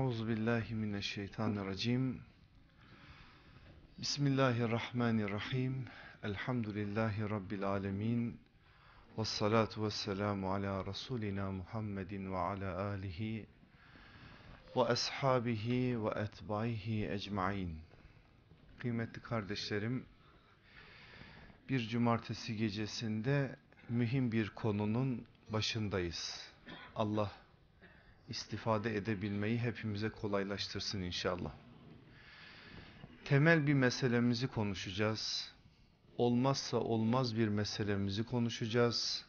Euzu billahi mineşşeytanirracim. Bismillahirrahmanirrahim. Elhamdülillahi rabbil alamin. Ves salatu ala rasulina Muhammedin ve ala alihi ve ashabihi ve etbaihi ecmaîn. Kıymetli kardeşlerim, bir cumartesi gecesinde mühim bir konunun başındayız. Allah istifade edebilmeyi hepimize kolaylaştırsın inşallah. Temel bir meselemizi konuşacağız. Olmazsa olmaz bir meselemizi konuşacağız.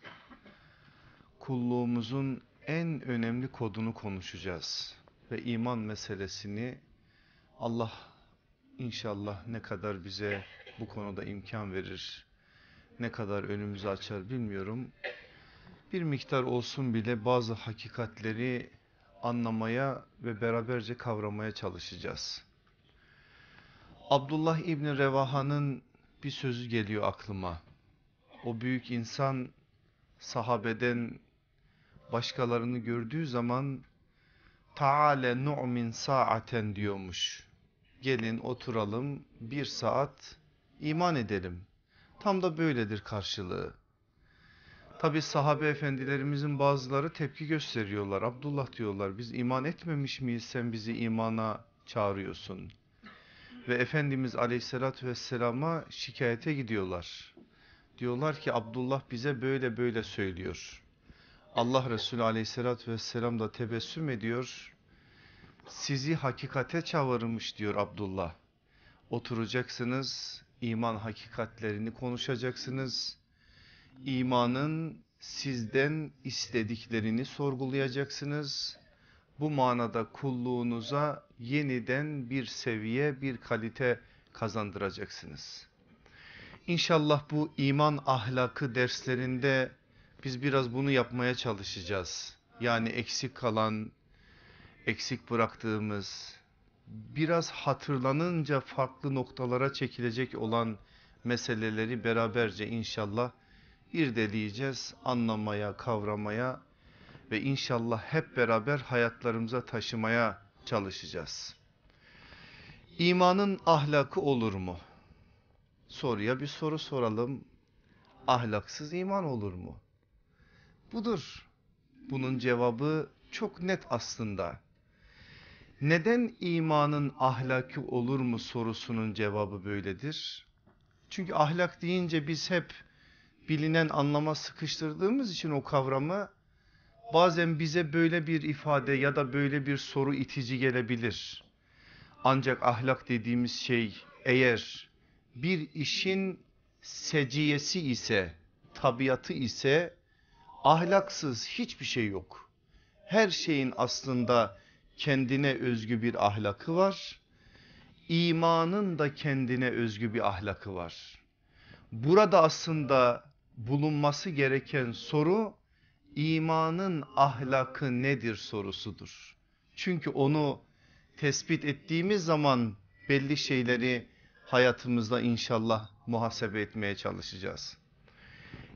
Kulluğumuzun en önemli kodunu konuşacağız. Ve iman meselesini Allah inşallah ne kadar bize bu konuda imkan verir, ne kadar önümüzü açar bilmiyorum. Bir miktar olsun bile bazı hakikatleri anlamaya ve beraberce kavramaya çalışacağız. Abdullah İbni Revaha'nın bir sözü geliyor aklıma. O büyük insan sahabeden başkalarını gördüğü zaman Taale nu'min saaten diyormuş. Gelin oturalım bir saat iman edelim. Tam da böyledir karşılığı. Tabi sahabe efendilerimizin bazıları tepki gösteriyorlar. Abdullah diyorlar biz iman etmemiş miyiz sen bizi imana çağırıyorsun. Ve Efendimiz aleyhissalatü vesselama şikayete gidiyorlar. Diyorlar ki Abdullah bize böyle böyle söylüyor. Allah Resulü aleyhissalatü vesselam da tebessüm ediyor. Sizi hakikate çağırmış diyor Abdullah. Oturacaksınız, iman hakikatlerini konuşacaksınız imanın sizden istediklerini sorgulayacaksınız. Bu manada kulluğunuza yeniden bir seviye, bir kalite kazandıracaksınız. İnşallah bu iman ahlakı derslerinde biz biraz bunu yapmaya çalışacağız. Yani eksik kalan, eksik bıraktığımız, biraz hatırlanınca farklı noktalara çekilecek olan meseleleri beraberce inşallah irdeleyeceğiz, anlamaya, kavramaya ve inşallah hep beraber hayatlarımıza taşımaya çalışacağız. İmanın ahlakı olur mu? Soruya bir soru soralım. Ahlaksız iman olur mu? Budur. Bunun cevabı çok net aslında. Neden imanın ahlakı olur mu sorusunun cevabı böyledir? Çünkü ahlak deyince biz hep bilinen anlama sıkıştırdığımız için o kavramı bazen bize böyle bir ifade ya da böyle bir soru itici gelebilir. Ancak ahlak dediğimiz şey eğer bir işin seciyesi ise, tabiatı ise ahlaksız hiçbir şey yok. Her şeyin aslında kendine özgü bir ahlakı var. İmanın da kendine özgü bir ahlakı var. Burada aslında bulunması gereken soru imanın ahlakı nedir sorusudur. Çünkü onu tespit ettiğimiz zaman belli şeyleri hayatımızda inşallah muhasebe etmeye çalışacağız.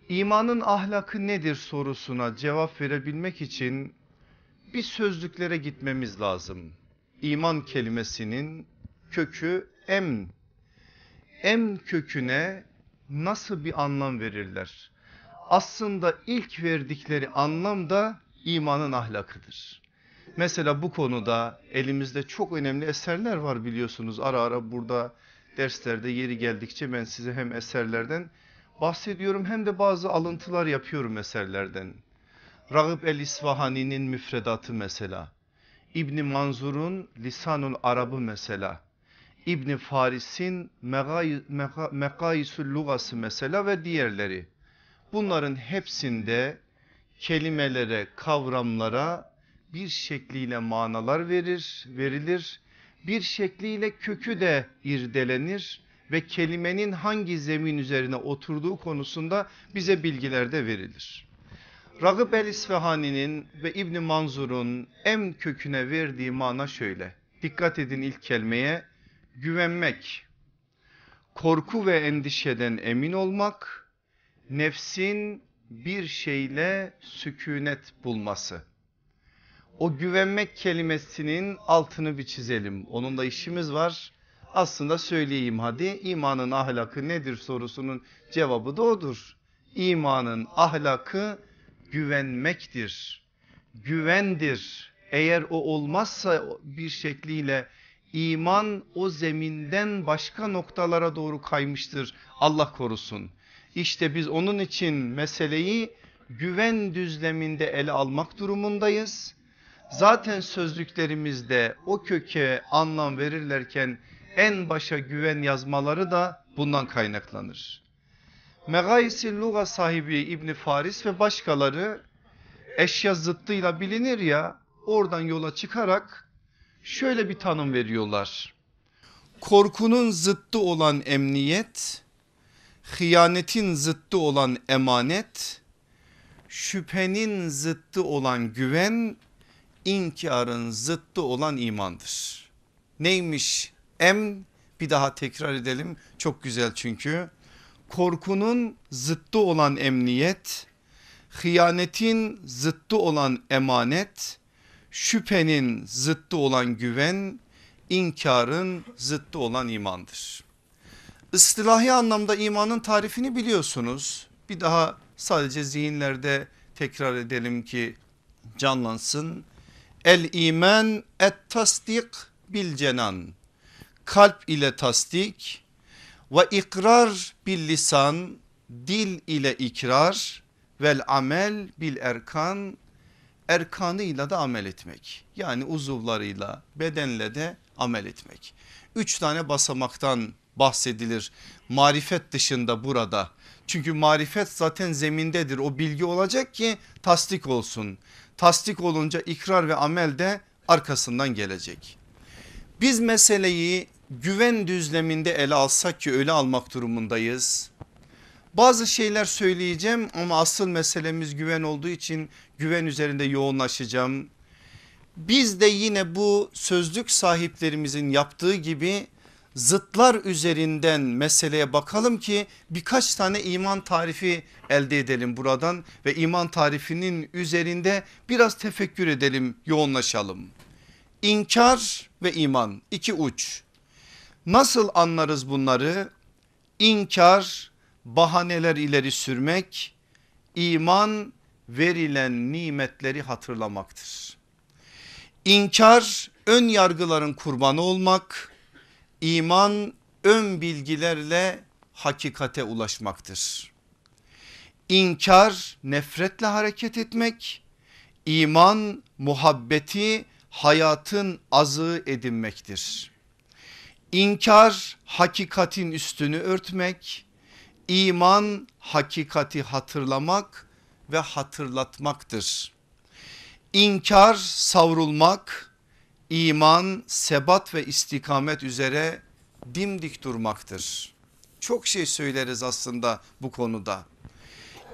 İmanın ahlakı nedir sorusuna cevap verebilmek için bir sözlüklere gitmemiz lazım. İman kelimesinin kökü em. Em köküne nasıl bir anlam verirler? Aslında ilk verdikleri anlam da imanın ahlakıdır. Mesela bu konuda elimizde çok önemli eserler var biliyorsunuz. Ara ara burada derslerde yeri geldikçe ben size hem eserlerden bahsediyorum hem de bazı alıntılar yapıyorum eserlerden. Ragıp el-İsvahani'nin müfredatı mesela. İbni Manzur'un Lisanul Arabı mesela. İbni Faris'in Mekayisül Lugası mesela ve diğerleri. Bunların hepsinde kelimelere, kavramlara bir şekliyle manalar verir, verilir. Bir şekliyle kökü de irdelenir ve kelimenin hangi zemin üzerine oturduğu konusunda bize bilgiler de verilir. Ragıp el İsfahani'nin ve İbni Manzur'un em köküne verdiği mana şöyle. Dikkat edin ilk kelimeye güvenmek, korku ve endişeden emin olmak, nefsin bir şeyle sükunet bulması. o güvenmek kelimesinin altını bir çizelim. Onun da işimiz var. Aslında söyleyeyim hadi imanın ahlakı nedir sorusunun cevabı da odur. İmanın ahlakı güvenmektir. Güvendir. Eğer o olmazsa bir şekliyle iman o zeminden başka noktalara doğru kaymıştır. Allah korusun. İşte biz onun için meseleyi güven düzleminde ele almak durumundayız. Zaten sözlüklerimizde o köke anlam verirlerken en başa güven yazmaları da bundan kaynaklanır. Megayisi Luga sahibi İbni Faris ve başkaları eşya zıttıyla bilinir ya oradan yola çıkarak şöyle bir tanım veriyorlar. Korkunun zıttı olan emniyet, hıyanetin zıttı olan emanet, şüphenin zıttı olan güven, inkarın zıttı olan imandır. Neymiş em? Bir daha tekrar edelim çok güzel çünkü. Korkunun zıttı olan emniyet, hıyanetin zıttı olan emanet, şüphenin zıttı olan güven, inkarın zıttı olan imandır. Istilahi anlamda imanın tarifini biliyorsunuz. Bir daha sadece zihinlerde tekrar edelim ki canlansın. El iman et tasdik bil cenan. Kalp ile tasdik ve ikrar bil lisan dil ile ikrar vel amel bil erkan erkanıyla da amel etmek. Yani uzuvlarıyla bedenle de amel etmek. Üç tane basamaktan bahsedilir marifet dışında burada. Çünkü marifet zaten zemindedir o bilgi olacak ki tasdik olsun. Tasdik olunca ikrar ve amel de arkasından gelecek. Biz meseleyi güven düzleminde ele alsak ki öyle almak durumundayız. Bazı şeyler söyleyeceğim ama asıl meselemiz güven olduğu için güven üzerinde yoğunlaşacağım. Biz de yine bu sözlük sahiplerimizin yaptığı gibi zıtlar üzerinden meseleye bakalım ki birkaç tane iman tarifi elde edelim buradan ve iman tarifinin üzerinde biraz tefekkür edelim yoğunlaşalım. İnkar ve iman iki uç. Nasıl anlarız bunları? İnkar bahaneler ileri sürmek, iman verilen nimetleri hatırlamaktır. İnkar ön yargıların kurbanı olmak, iman ön bilgilerle hakikate ulaşmaktır. İnkar nefretle hareket etmek, iman muhabbeti hayatın azığı edinmektir. İnkar hakikatin üstünü örtmek, iman hakikati hatırlamak ve hatırlatmaktır. İnkar savrulmak, iman sebat ve istikamet üzere dimdik durmaktır. Çok şey söyleriz aslında bu konuda.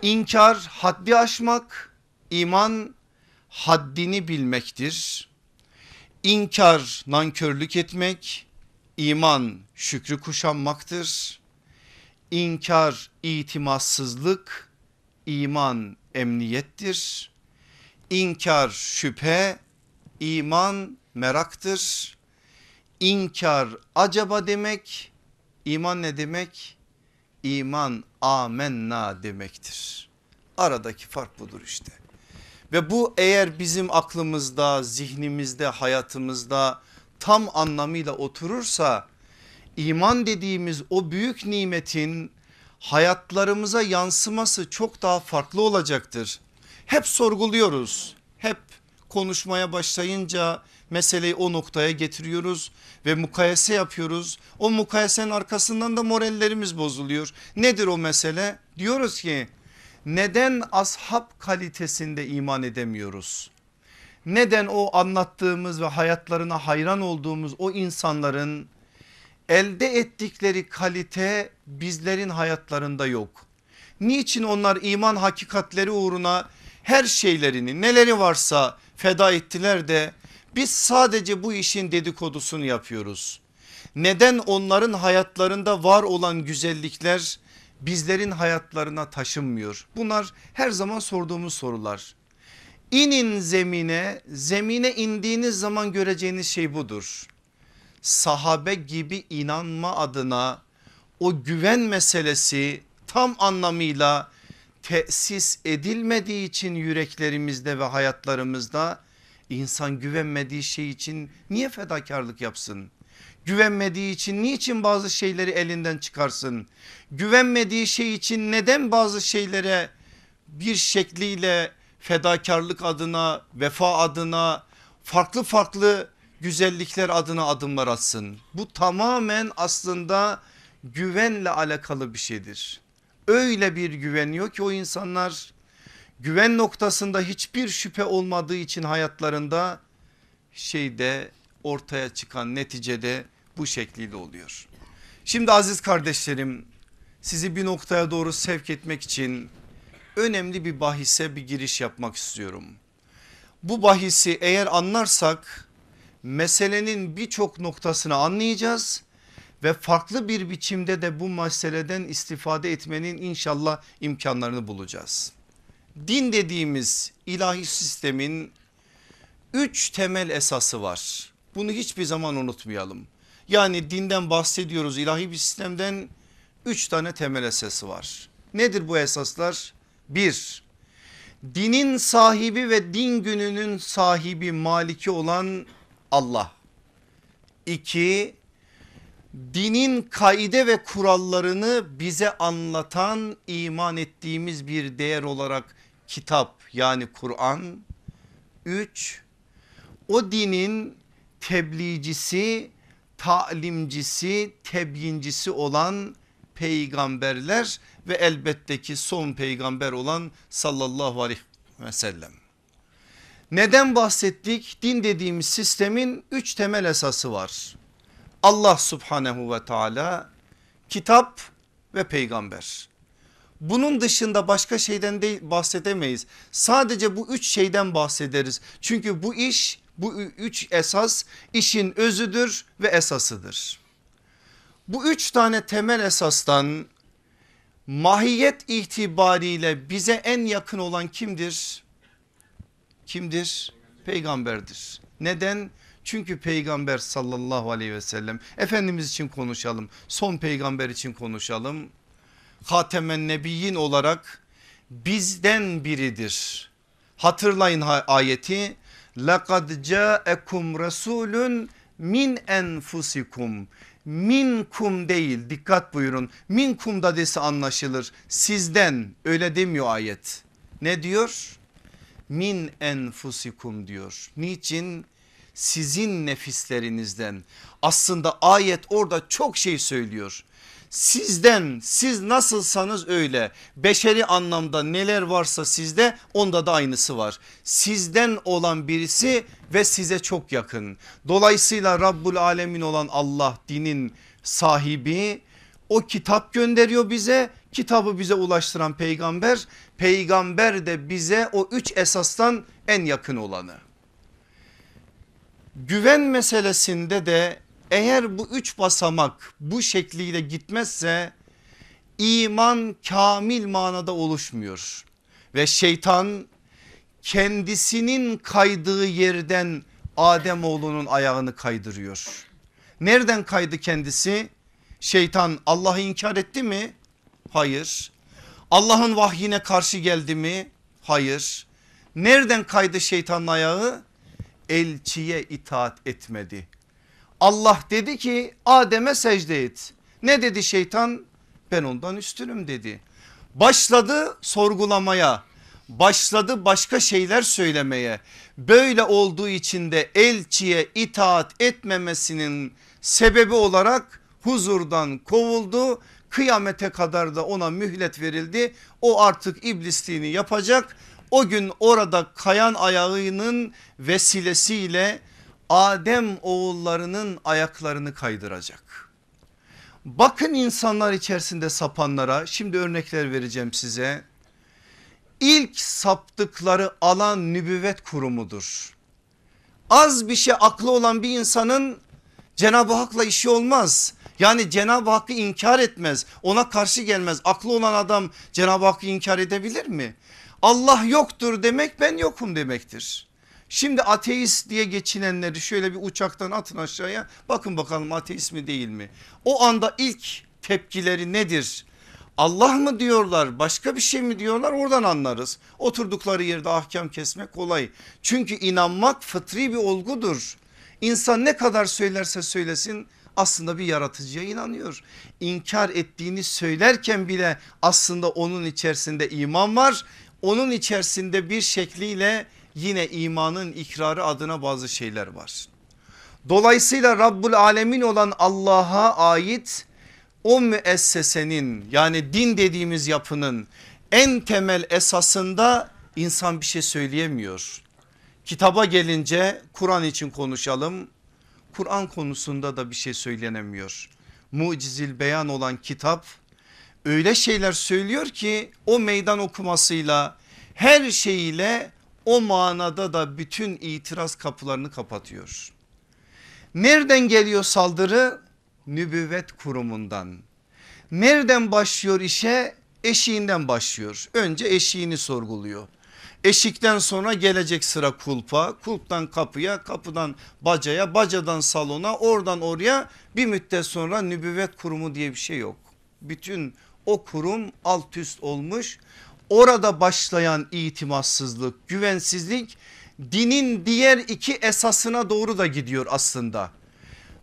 İnkar haddi aşmak, iman haddini bilmektir. İnkar nankörlük etmek, iman şükrü kuşanmaktır. İnkar itimatsızlık, iman emniyettir. İnkar şüphe, iman meraktır. İnkar acaba demek, iman ne demek? İman amenna demektir. Aradaki fark budur işte. Ve bu eğer bizim aklımızda, zihnimizde, hayatımızda tam anlamıyla oturursa iman dediğimiz o büyük nimetin hayatlarımıza yansıması çok daha farklı olacaktır. Hep sorguluyoruz. Hep konuşmaya başlayınca meseleyi o noktaya getiriyoruz ve mukayese yapıyoruz. O mukayesenin arkasından da morallerimiz bozuluyor. Nedir o mesele? Diyoruz ki neden ashab kalitesinde iman edemiyoruz? Neden o anlattığımız ve hayatlarına hayran olduğumuz o insanların elde ettikleri kalite bizlerin hayatlarında yok. Niçin onlar iman hakikatleri uğruna her şeylerini neleri varsa feda ettiler de biz sadece bu işin dedikodusunu yapıyoruz. Neden onların hayatlarında var olan güzellikler bizlerin hayatlarına taşınmıyor? Bunlar her zaman sorduğumuz sorular. İnin zemine, zemine indiğiniz zaman göreceğiniz şey budur. Sahabe gibi inanma adına o güven meselesi tam anlamıyla tesis edilmediği için yüreklerimizde ve hayatlarımızda insan güvenmediği şey için niye fedakarlık yapsın? Güvenmediği için niçin bazı şeyleri elinden çıkarsın? Güvenmediği şey için neden bazı şeylere bir şekliyle fedakarlık adına, vefa adına, farklı farklı güzellikler adına adımlar atsın? Bu tamamen aslında güvenle alakalı bir şeydir. Öyle bir güveniyor ki o insanlar güven noktasında hiçbir şüphe olmadığı için hayatlarında şeyde ortaya çıkan neticede bu şekliyle oluyor. Şimdi aziz kardeşlerim sizi bir noktaya doğru sevk etmek için önemli bir bahise bir giriş yapmak istiyorum. Bu bahisi eğer anlarsak meselenin birçok noktasını anlayacağız ve farklı bir biçimde de bu meseleden istifade etmenin inşallah imkanlarını bulacağız. Din dediğimiz ilahi sistemin üç temel esası var. Bunu hiçbir zaman unutmayalım. Yani dinden bahsediyoruz ilahi bir sistemden üç tane temel esası var. Nedir bu esaslar? Bir, dinin sahibi ve din gününün sahibi maliki olan Allah. İki, dinin kaide ve kurallarını bize anlatan iman ettiğimiz bir değer olarak kitap yani Kur'an. Üç, o dinin tebliğcisi, talimcisi, tebyincisi olan peygamberler ve elbette ki son peygamber olan sallallahu aleyhi ve sellem. Neden bahsettik? Din dediğimiz sistemin üç temel esası var. Allah subhanehu ve teala kitap ve peygamber. Bunun dışında başka şeyden de bahsedemeyiz. Sadece bu üç şeyden bahsederiz. Çünkü bu iş bu üç esas işin özüdür ve esasıdır. Bu üç tane temel esastan mahiyet itibariyle bize en yakın olan kimdir? Kimdir? Peygamberdir. Neden? Çünkü peygamber sallallahu aleyhi ve sellem Efendimiz için konuşalım son peygamber için konuşalım. Hatemen Nebiyyin olarak bizden biridir. Hatırlayın ayeti لَقَدْ جَاءَكُمْ رَسُولٌ min enfusikum minkum değil dikkat buyurun minkum da dese anlaşılır sizden öyle demiyor ayet ne diyor min enfusikum diyor. Niçin? Sizin nefislerinizden. Aslında ayet orada çok şey söylüyor. Sizden siz nasılsanız öyle. Beşeri anlamda neler varsa sizde onda da aynısı var. Sizden olan birisi ve size çok yakın. Dolayısıyla Rabbul Alemin olan Allah dinin sahibi o kitap gönderiyor bize kitabı bize ulaştıran peygamber peygamber de bize o üç esastan en yakın olanı. Güven meselesinde de eğer bu üç basamak bu şekliyle gitmezse iman kamil manada oluşmuyor. Ve şeytan kendisinin kaydığı yerden Adem oğlunun ayağını kaydırıyor. Nereden kaydı kendisi? Şeytan Allah'ı inkar etti mi? Hayır. Allah'ın vahyine karşı geldi mi? Hayır. Nereden kaydı şeytanın ayağı? Elçiye itaat etmedi. Allah dedi ki Adem'e secde et. Ne dedi şeytan? Ben ondan üstünüm dedi. Başladı sorgulamaya başladı başka şeyler söylemeye böyle olduğu için de elçiye itaat etmemesinin sebebi olarak huzurdan kovuldu kıyamete kadar da ona mühlet verildi o artık iblisliğini yapacak o gün orada kayan ayağının vesilesiyle Adem oğullarının ayaklarını kaydıracak. Bakın insanlar içerisinde sapanlara şimdi örnekler vereceğim size. İlk saptıkları alan nübüvvet kurumudur. Az bir şey aklı olan bir insanın Cenab-ı Hak'la işi olmaz. Yani Cenab-ı Hakk'ı inkar etmez ona karşı gelmez. Aklı olan adam Cenab-ı Hakk'ı inkar edebilir mi? Allah yoktur demek ben yokum demektir. Şimdi ateist diye geçinenleri şöyle bir uçaktan atın aşağıya bakın bakalım ateist mi değil mi? O anda ilk tepkileri nedir? Allah mı diyorlar başka bir şey mi diyorlar oradan anlarız. Oturdukları yerde ahkam kesmek kolay. Çünkü inanmak fıtri bir olgudur. İnsan ne kadar söylerse söylesin aslında bir yaratıcıya inanıyor. İnkar ettiğini söylerken bile aslında onun içerisinde iman var. Onun içerisinde bir şekliyle yine imanın ikrarı adına bazı şeyler var. Dolayısıyla Rabbul Alemin olan Allah'a ait o müessesenin yani din dediğimiz yapının en temel esasında insan bir şey söyleyemiyor. Kitaba gelince Kur'an için konuşalım. Kur'an konusunda da bir şey söylenemiyor. Mucizil beyan olan kitap öyle şeyler söylüyor ki o meydan okumasıyla her şeyiyle o manada da bütün itiraz kapılarını kapatıyor. Nereden geliyor saldırı? Nübüvvet kurumundan. Nereden başlıyor işe? Eşiğinden başlıyor. Önce eşiğini sorguluyor. Eşikten sonra gelecek sıra kulpa, kulptan kapıya, kapıdan bacaya, bacadan salona, oradan oraya bir müddet sonra nübüvvet kurumu diye bir şey yok. Bütün o kurum alt üst olmuş. Orada başlayan itimatsızlık, güvensizlik dinin diğer iki esasına doğru da gidiyor aslında.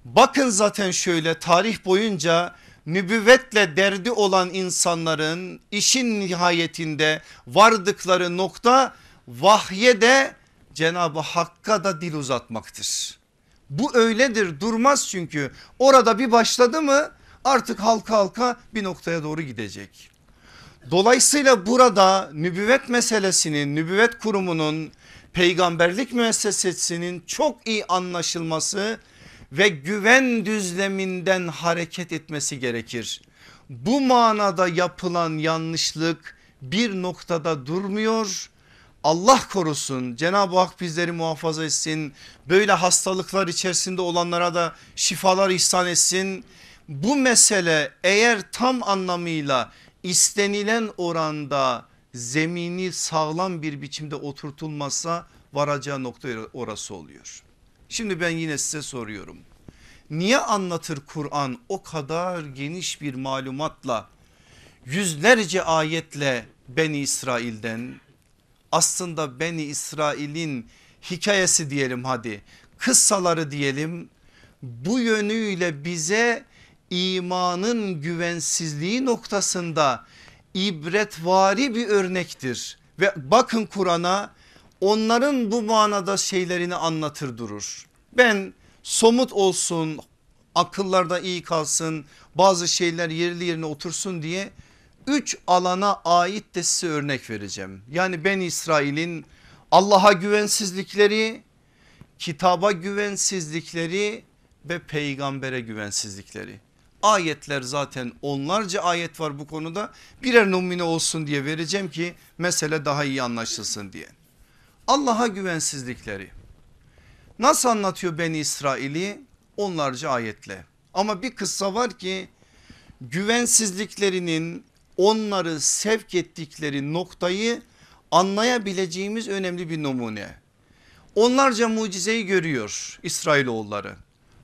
Bakın zaten şöyle tarih boyunca nübüvvetle derdi olan insanların işin nihayetinde vardıkları nokta vahye de Cenab-ı Hakk'a da dil uzatmaktır. Bu öyledir durmaz çünkü orada bir başladı mı artık halka halka bir noktaya doğru gidecek. Dolayısıyla burada nübüvvet meselesinin nübüvvet kurumunun peygamberlik müessesesinin çok iyi anlaşılması ve güven düzleminden hareket etmesi gerekir. Bu manada yapılan yanlışlık bir noktada durmuyor. Allah korusun Cenab-ı Hak bizleri muhafaza etsin. Böyle hastalıklar içerisinde olanlara da şifalar ihsan etsin. Bu mesele eğer tam anlamıyla istenilen oranda zemini sağlam bir biçimde oturtulmazsa varacağı nokta orası oluyor. Şimdi ben yine size soruyorum. Niye anlatır Kur'an o kadar geniş bir malumatla yüzlerce ayetle Beni İsrail'den aslında Beni İsrail'in hikayesi diyelim hadi kıssaları diyelim bu yönüyle bize imanın güvensizliği noktasında ibretvari bir örnektir. Ve bakın Kur'an'a onların bu manada şeylerini anlatır durur. Ben somut olsun akıllarda iyi kalsın bazı şeyler yerli yerine otursun diye üç alana ait de size örnek vereceğim. Yani ben İsrail'in Allah'a güvensizlikleri, kitaba güvensizlikleri ve peygambere güvensizlikleri. Ayetler zaten onlarca ayet var bu konuda birer numune olsun diye vereceğim ki mesele daha iyi anlaşılsın diye. Allah'a güvensizlikleri nasıl anlatıyor Beni İsrail'i onlarca ayetle ama bir kıssa var ki güvensizliklerinin onları sevk ettikleri noktayı anlayabileceğimiz önemli bir numune. Onlarca mucizeyi görüyor İsrailoğulları.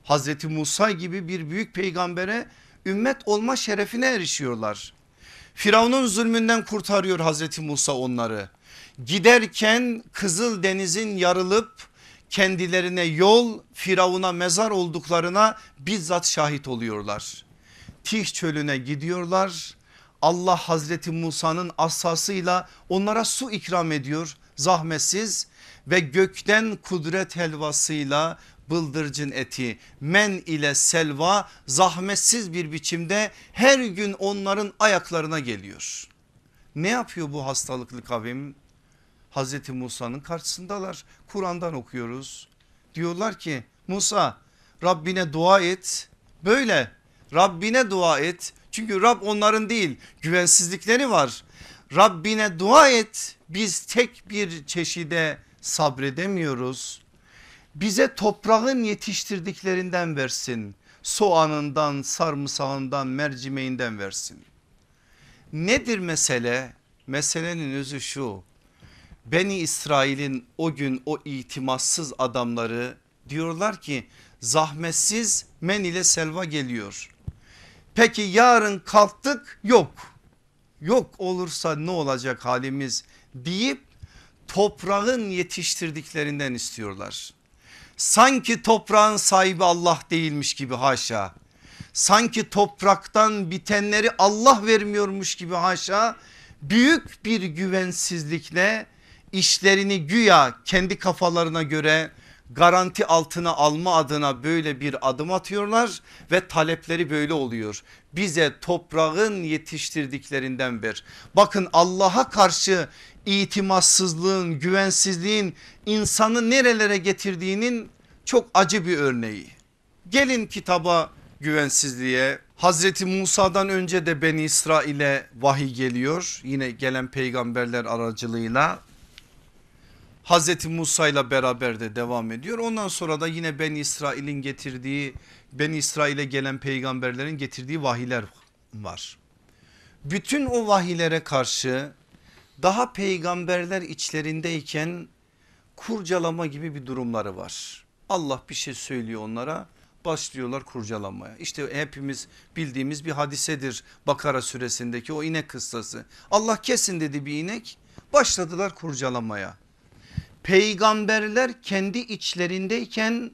Hazreti Musa gibi bir büyük peygambere ümmet olma şerefine erişiyorlar. Firavun'un zulmünden kurtarıyor Hazreti Musa onları. Giderken Kızıl Deniz'in yarılıp kendilerine yol Firavun'a mezar olduklarına bizzat şahit oluyorlar. Tih çölüne gidiyorlar. Allah Hazreti Musa'nın asasıyla onlara su ikram ediyor zahmetsiz ve gökten kudret helvasıyla bıldırcın eti men ile selva zahmetsiz bir biçimde her gün onların ayaklarına geliyor. Ne yapıyor bu hastalıklı kavim? Hazreti Musa'nın karşısındalar. Kur'an'dan okuyoruz. Diyorlar ki Musa Rabbine dua et. Böyle Rabbine dua et. Çünkü Rab onların değil güvensizlikleri var. Rabbine dua et. Biz tek bir çeşide sabredemiyoruz bize toprağın yetiştirdiklerinden versin. Soğanından, sarımsağından, mercimeğinden versin. Nedir mesele? Meselenin özü şu. Beni İsrail'in o gün o itimatsız adamları diyorlar ki zahmetsiz men ile selva geliyor. Peki yarın kalktık yok. Yok olursa ne olacak halimiz deyip toprağın yetiştirdiklerinden istiyorlar. Sanki toprağın sahibi Allah değilmiş gibi haşa. Sanki topraktan bitenleri Allah vermiyormuş gibi haşa. Büyük bir güvensizlikle işlerini güya kendi kafalarına göre garanti altına alma adına böyle bir adım atıyorlar ve talepleri böyle oluyor. Bize toprağın yetiştirdiklerinden ver. Bakın Allah'a karşı itimatsızlığın, güvensizliğin insanı nerelere getirdiğinin çok acı bir örneği. Gelin kitaba güvensizliğe. Hazreti Musa'dan önce de Beni İsrail'e vahiy geliyor. Yine gelen peygamberler aracılığıyla. Hazreti Musa ile beraber de devam ediyor. Ondan sonra da yine Ben İsrail'in getirdiği Ben İsrail'e gelen peygamberlerin getirdiği vahiyler var. Bütün o vahiylere karşı daha peygamberler içlerindeyken kurcalama gibi bir durumları var. Allah bir şey söylüyor onlara başlıyorlar kurcalamaya. İşte hepimiz bildiğimiz bir hadisedir Bakara suresindeki o inek kıssası. Allah kesin dedi bir inek başladılar kurcalamaya. Peygamberler kendi içlerindeyken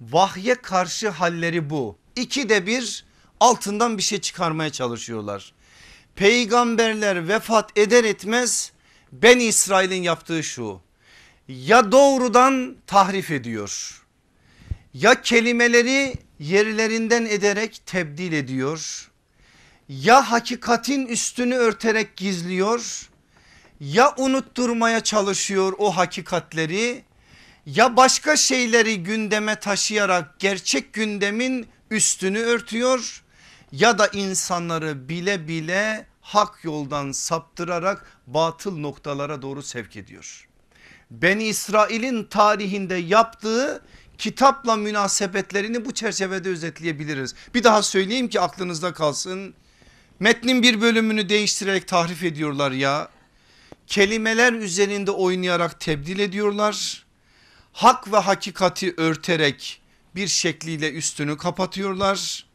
vahye karşı halleri bu. İki de bir altından bir şey çıkarmaya çalışıyorlar. Peygamberler vefat eder etmez ben İsrail'in yaptığı şu ya doğrudan tahrif ediyor ya kelimeleri yerlerinden ederek tebdil ediyor ya hakikatin üstünü örterek gizliyor ya unutturmaya çalışıyor o hakikatleri ya başka şeyleri gündeme taşıyarak gerçek gündemin üstünü örtüyor ya da insanları bile bile hak yoldan saptırarak batıl noktalara doğru sevk ediyor. Beni İsrail'in tarihinde yaptığı kitapla münasebetlerini bu çerçevede özetleyebiliriz. Bir daha söyleyeyim ki aklınızda kalsın. Metnin bir bölümünü değiştirerek tahrif ediyorlar ya. Kelimeler üzerinde oynayarak tebdil ediyorlar. Hak ve hakikati örterek bir şekliyle üstünü kapatıyorlar.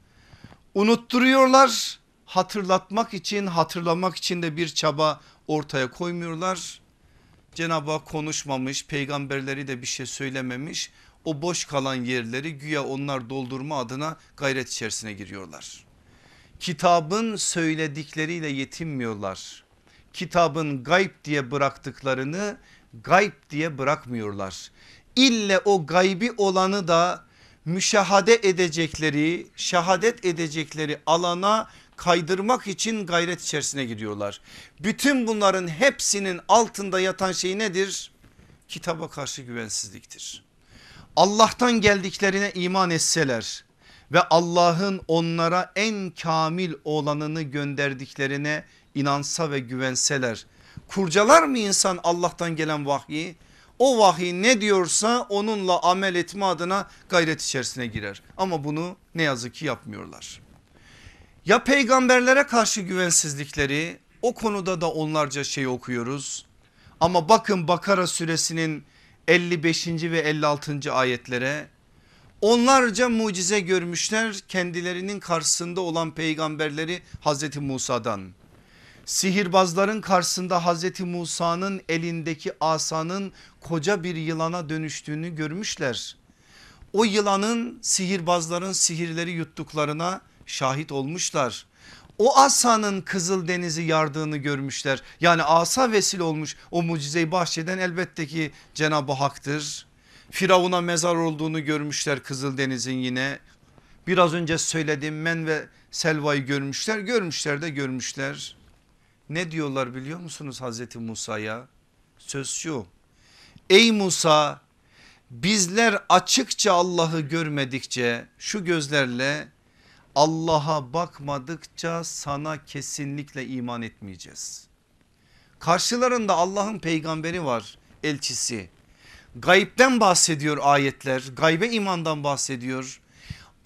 Unutturuyorlar. Hatırlatmak için hatırlamak için de bir çaba ortaya koymuyorlar. Cenab-ı Hak konuşmamış peygamberleri de bir şey söylememiş o boş kalan yerleri güya onlar doldurma adına gayret içerisine giriyorlar. Kitabın söyledikleriyle yetinmiyorlar. Kitabın gayb diye bıraktıklarını gayb diye bırakmıyorlar. İlle o gaybi olanı da müşahade edecekleri, şehadet edecekleri alana kaydırmak için gayret içerisine gidiyorlar. Bütün bunların hepsinin altında yatan şey nedir? Kitaba karşı güvensizliktir. Allah'tan geldiklerine iman etseler ve Allah'ın onlara en kamil olanını gönderdiklerine inansa ve güvenseler kurcalar mı insan Allah'tan gelen vahyi? O vahiy ne diyorsa onunla amel etme adına gayret içerisine girer. Ama bunu ne yazık ki yapmıyorlar. Ya peygamberlere karşı güvensizlikleri o konuda da onlarca şey okuyoruz. Ama bakın Bakara suresinin 55. ve 56. ayetlere onlarca mucize görmüşler kendilerinin karşısında olan peygamberleri Hazreti Musa'dan. Sihirbazların karşısında Hazreti Musa'nın elindeki asanın koca bir yılana dönüştüğünü görmüşler. O yılanın sihirbazların sihirleri yuttuklarına şahit olmuşlar. O asanın Kızıl Denizi yardığını görmüşler. Yani asa vesile olmuş o mucizeyi bahşeden elbette ki Cenab-ı Hak'tır. Firavun'a mezar olduğunu görmüşler Kızıl Deniz'in yine. Biraz önce söylediğim men ve selvayı görmüşler. Görmüşler de görmüşler. Ne diyorlar biliyor musunuz Hazreti Musa'ya? Söz şu. Ey Musa bizler açıkça Allah'ı görmedikçe şu gözlerle Allah'a bakmadıkça sana kesinlikle iman etmeyeceğiz. Karşılarında Allah'ın peygamberi var elçisi. Gayipten bahsediyor ayetler gaybe imandan bahsediyor.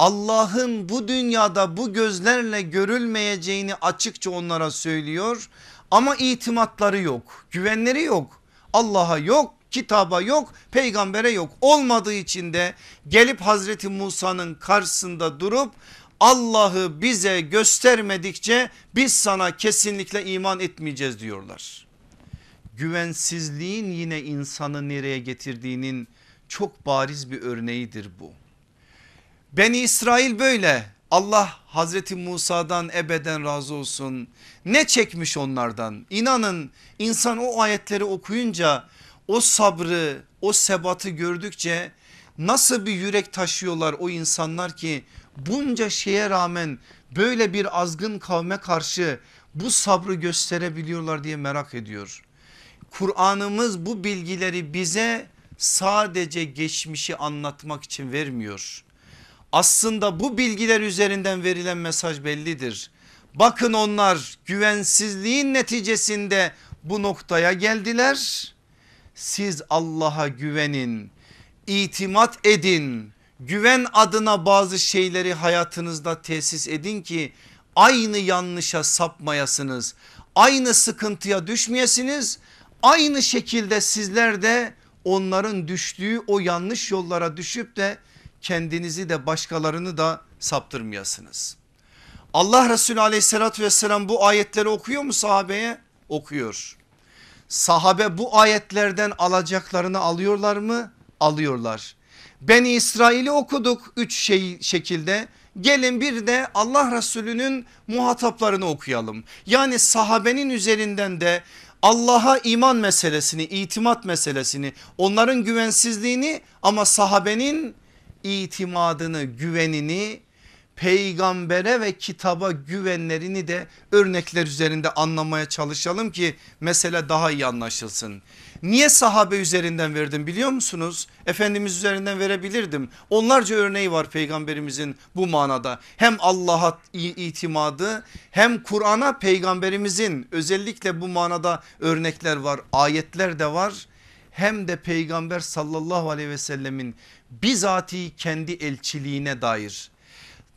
Allah'ın bu dünyada bu gözlerle görülmeyeceğini açıkça onlara söylüyor ama itimatları yok güvenleri yok. Allah'a yok, kitaba yok, peygambere yok. Olmadığı için de gelip Hazreti Musa'nın karşısında durup Allah'ı bize göstermedikçe biz sana kesinlikle iman etmeyeceğiz diyorlar. Güvensizliğin yine insanı nereye getirdiğinin çok bariz bir örneğidir bu. Beni İsrail böyle Allah Hazreti Musa'dan ebeden razı olsun. Ne çekmiş onlardan? İnanın insan o ayetleri okuyunca o sabrı o sebatı gördükçe nasıl bir yürek taşıyorlar o insanlar ki bunca şeye rağmen böyle bir azgın kavme karşı bu sabrı gösterebiliyorlar diye merak ediyor. Kur'an'ımız bu bilgileri bize sadece geçmişi anlatmak için vermiyor. Aslında bu bilgiler üzerinden verilen mesaj bellidir. Bakın onlar güvensizliğin neticesinde bu noktaya geldiler. Siz Allah'a güvenin, itimat edin, güven adına bazı şeyleri hayatınızda tesis edin ki aynı yanlışa sapmayasınız. Aynı sıkıntıya düşmeyesiniz. Aynı şekilde sizler de onların düştüğü o yanlış yollara düşüp de kendinizi de başkalarını da saptırmayasınız. Allah Resulü aleyhissalatü vesselam bu ayetleri okuyor mu sahabeye? Okuyor. Sahabe bu ayetlerden alacaklarını alıyorlar mı? Alıyorlar. Beni İsrail'i okuduk üç şey şekilde. Gelin bir de Allah Resulü'nün muhataplarını okuyalım. Yani sahabenin üzerinden de Allah'a iman meselesini, itimat meselesini, onların güvensizliğini ama sahabenin itimadını, güvenini, peygambere ve kitaba güvenlerini de örnekler üzerinde anlamaya çalışalım ki mesele daha iyi anlaşılsın. Niye sahabe üzerinden verdim biliyor musunuz? Efendimiz üzerinden verebilirdim. Onlarca örneği var peygamberimizin bu manada. Hem Allah'a itimadı hem Kur'an'a peygamberimizin özellikle bu manada örnekler var. Ayetler de var. Hem de peygamber sallallahu aleyhi ve sellemin bizatihi kendi elçiliğine dair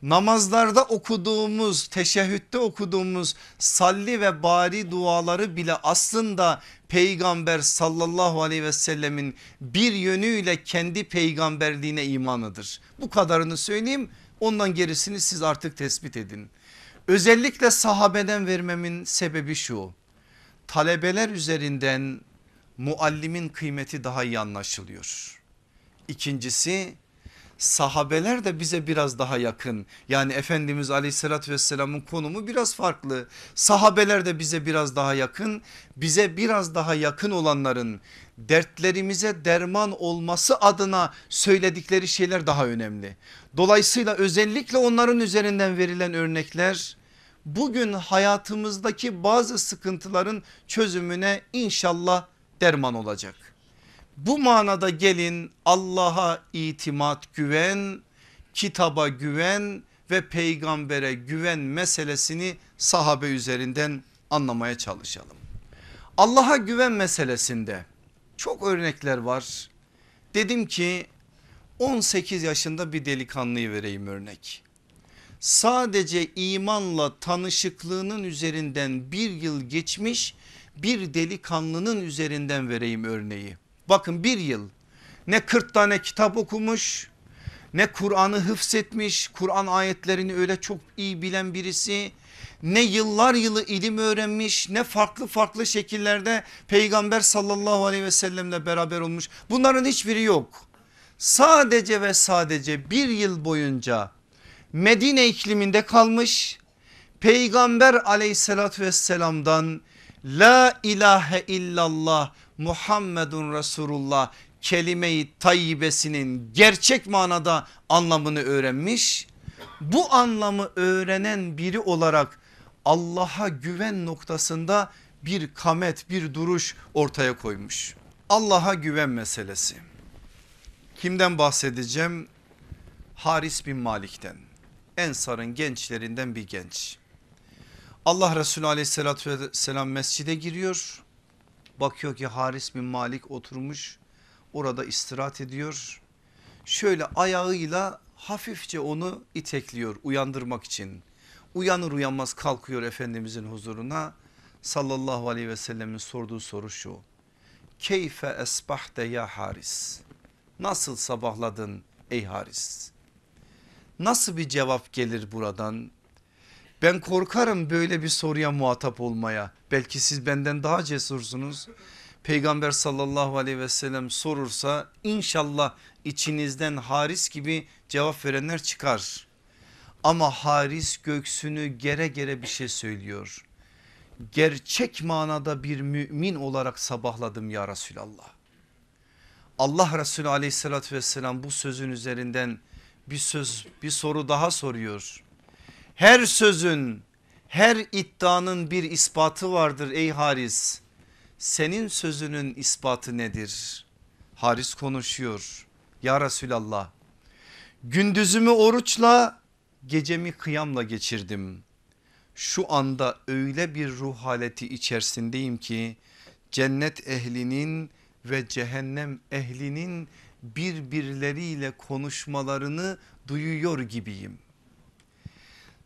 namazlarda okuduğumuz teşehhütte okuduğumuz salli ve bari duaları bile aslında peygamber sallallahu aleyhi ve sellemin bir yönüyle kendi peygamberliğine imanıdır. Bu kadarını söyleyeyim ondan gerisini siz artık tespit edin. Özellikle sahabeden vermemin sebebi şu talebeler üzerinden muallimin kıymeti daha iyi anlaşılıyor. İkincisi sahabeler de bize biraz daha yakın. Yani Efendimiz aleyhissalatü vesselamın konumu biraz farklı. Sahabeler de bize biraz daha yakın. Bize biraz daha yakın olanların dertlerimize derman olması adına söyledikleri şeyler daha önemli. Dolayısıyla özellikle onların üzerinden verilen örnekler bugün hayatımızdaki bazı sıkıntıların çözümüne inşallah derman olacak. Bu manada gelin Allah'a itimat güven, kitaba güven ve peygambere güven meselesini sahabe üzerinden anlamaya çalışalım. Allah'a güven meselesinde çok örnekler var. Dedim ki 18 yaşında bir delikanlıyı vereyim örnek. Sadece imanla tanışıklığının üzerinden bir yıl geçmiş bir delikanlının üzerinden vereyim örneği. Bakın bir yıl ne 40 tane kitap okumuş ne Kur'an'ı hıfzetmiş Kur'an ayetlerini öyle çok iyi bilen birisi ne yıllar yılı ilim öğrenmiş ne farklı farklı şekillerde peygamber sallallahu aleyhi ve sellemle beraber olmuş bunların hiçbiri yok. Sadece ve sadece bir yıl boyunca Medine ikliminde kalmış peygamber aleyhissalatü vesselamdan la ilahe illallah Muhammedun Resulullah kelime-i tayyibesinin gerçek manada anlamını öğrenmiş. Bu anlamı öğrenen biri olarak Allah'a güven noktasında bir kamet bir duruş ortaya koymuş. Allah'a güven meselesi. Kimden bahsedeceğim? Haris bin Malik'ten. Ensar'ın gençlerinden bir genç. Allah Resulü aleyhissalatü vesselam mescide giriyor. Bakıyor ki Haris bin Malik oturmuş orada istirahat ediyor. Şöyle ayağıyla hafifçe onu itekliyor uyandırmak için. Uyanır uyanmaz kalkıyor Efendimizin huzuruna sallallahu aleyhi ve sellemin sorduğu soru şu. Keyfe esbahte ya Haris. Nasıl sabahladın ey Haris? Nasıl bir cevap gelir buradan? Ben korkarım böyle bir soruya muhatap olmaya. Belki siz benden daha cesursunuz. Peygamber sallallahu aleyhi ve sellem sorursa inşallah içinizden Haris gibi cevap verenler çıkar. Ama Haris göksünü gere gere bir şey söylüyor. Gerçek manada bir mümin olarak sabahladım ya Resulallah. Allah Resulü aleyhissalatü vesselam bu sözün üzerinden bir söz bir soru daha soruyor. Her sözün her iddianın bir ispatı vardır ey Haris. Senin sözünün ispatı nedir? Haris konuşuyor. Ya Resulallah gündüzümü oruçla gecemi kıyamla geçirdim. Şu anda öyle bir ruh haleti içerisindeyim ki cennet ehlinin ve cehennem ehlinin birbirleriyle konuşmalarını duyuyor gibiyim.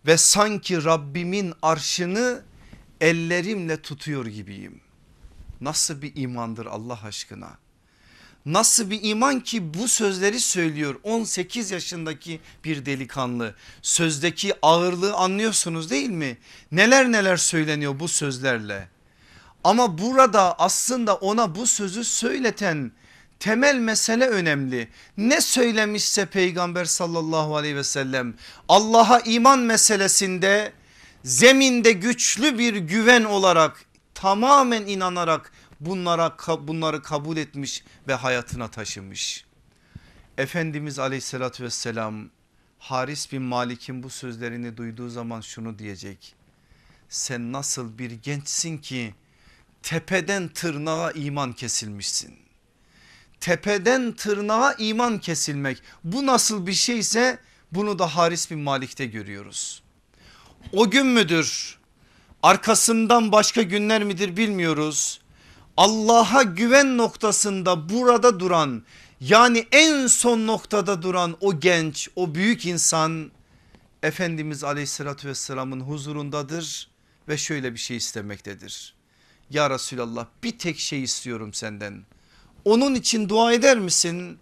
Ve sanki Rabbimin arşını ellerimle tutuyor gibiyim. Nasıl bir imandır Allah aşkına? Nasıl bir iman ki bu sözleri söylüyor 18 yaşındaki bir delikanlı sözdeki ağırlığı anlıyorsunuz değil mi? Neler neler söyleniyor bu sözlerle ama burada aslında ona bu sözü söyleten temel mesele önemli. Ne söylemişse peygamber sallallahu aleyhi ve sellem Allah'a iman meselesinde zeminde güçlü bir güven olarak tamamen inanarak bunlara bunları kabul etmiş ve hayatına taşımış. Efendimiz aleyhissalatü vesselam Haris bin Malik'in bu sözlerini duyduğu zaman şunu diyecek. Sen nasıl bir gençsin ki tepeden tırnağa iman kesilmişsin. Tepeden tırnağa iman kesilmek bu nasıl bir şeyse bunu da Haris bin Malik'te görüyoruz. O gün müdür arkasından başka günler midir bilmiyoruz. Allah'a güven noktasında burada duran yani en son noktada duran o genç o büyük insan Efendimiz aleyhissalatü vesselamın huzurundadır ve şöyle bir şey istemektedir. Ya Resulallah bir tek şey istiyorum senden. Onun için dua eder misin?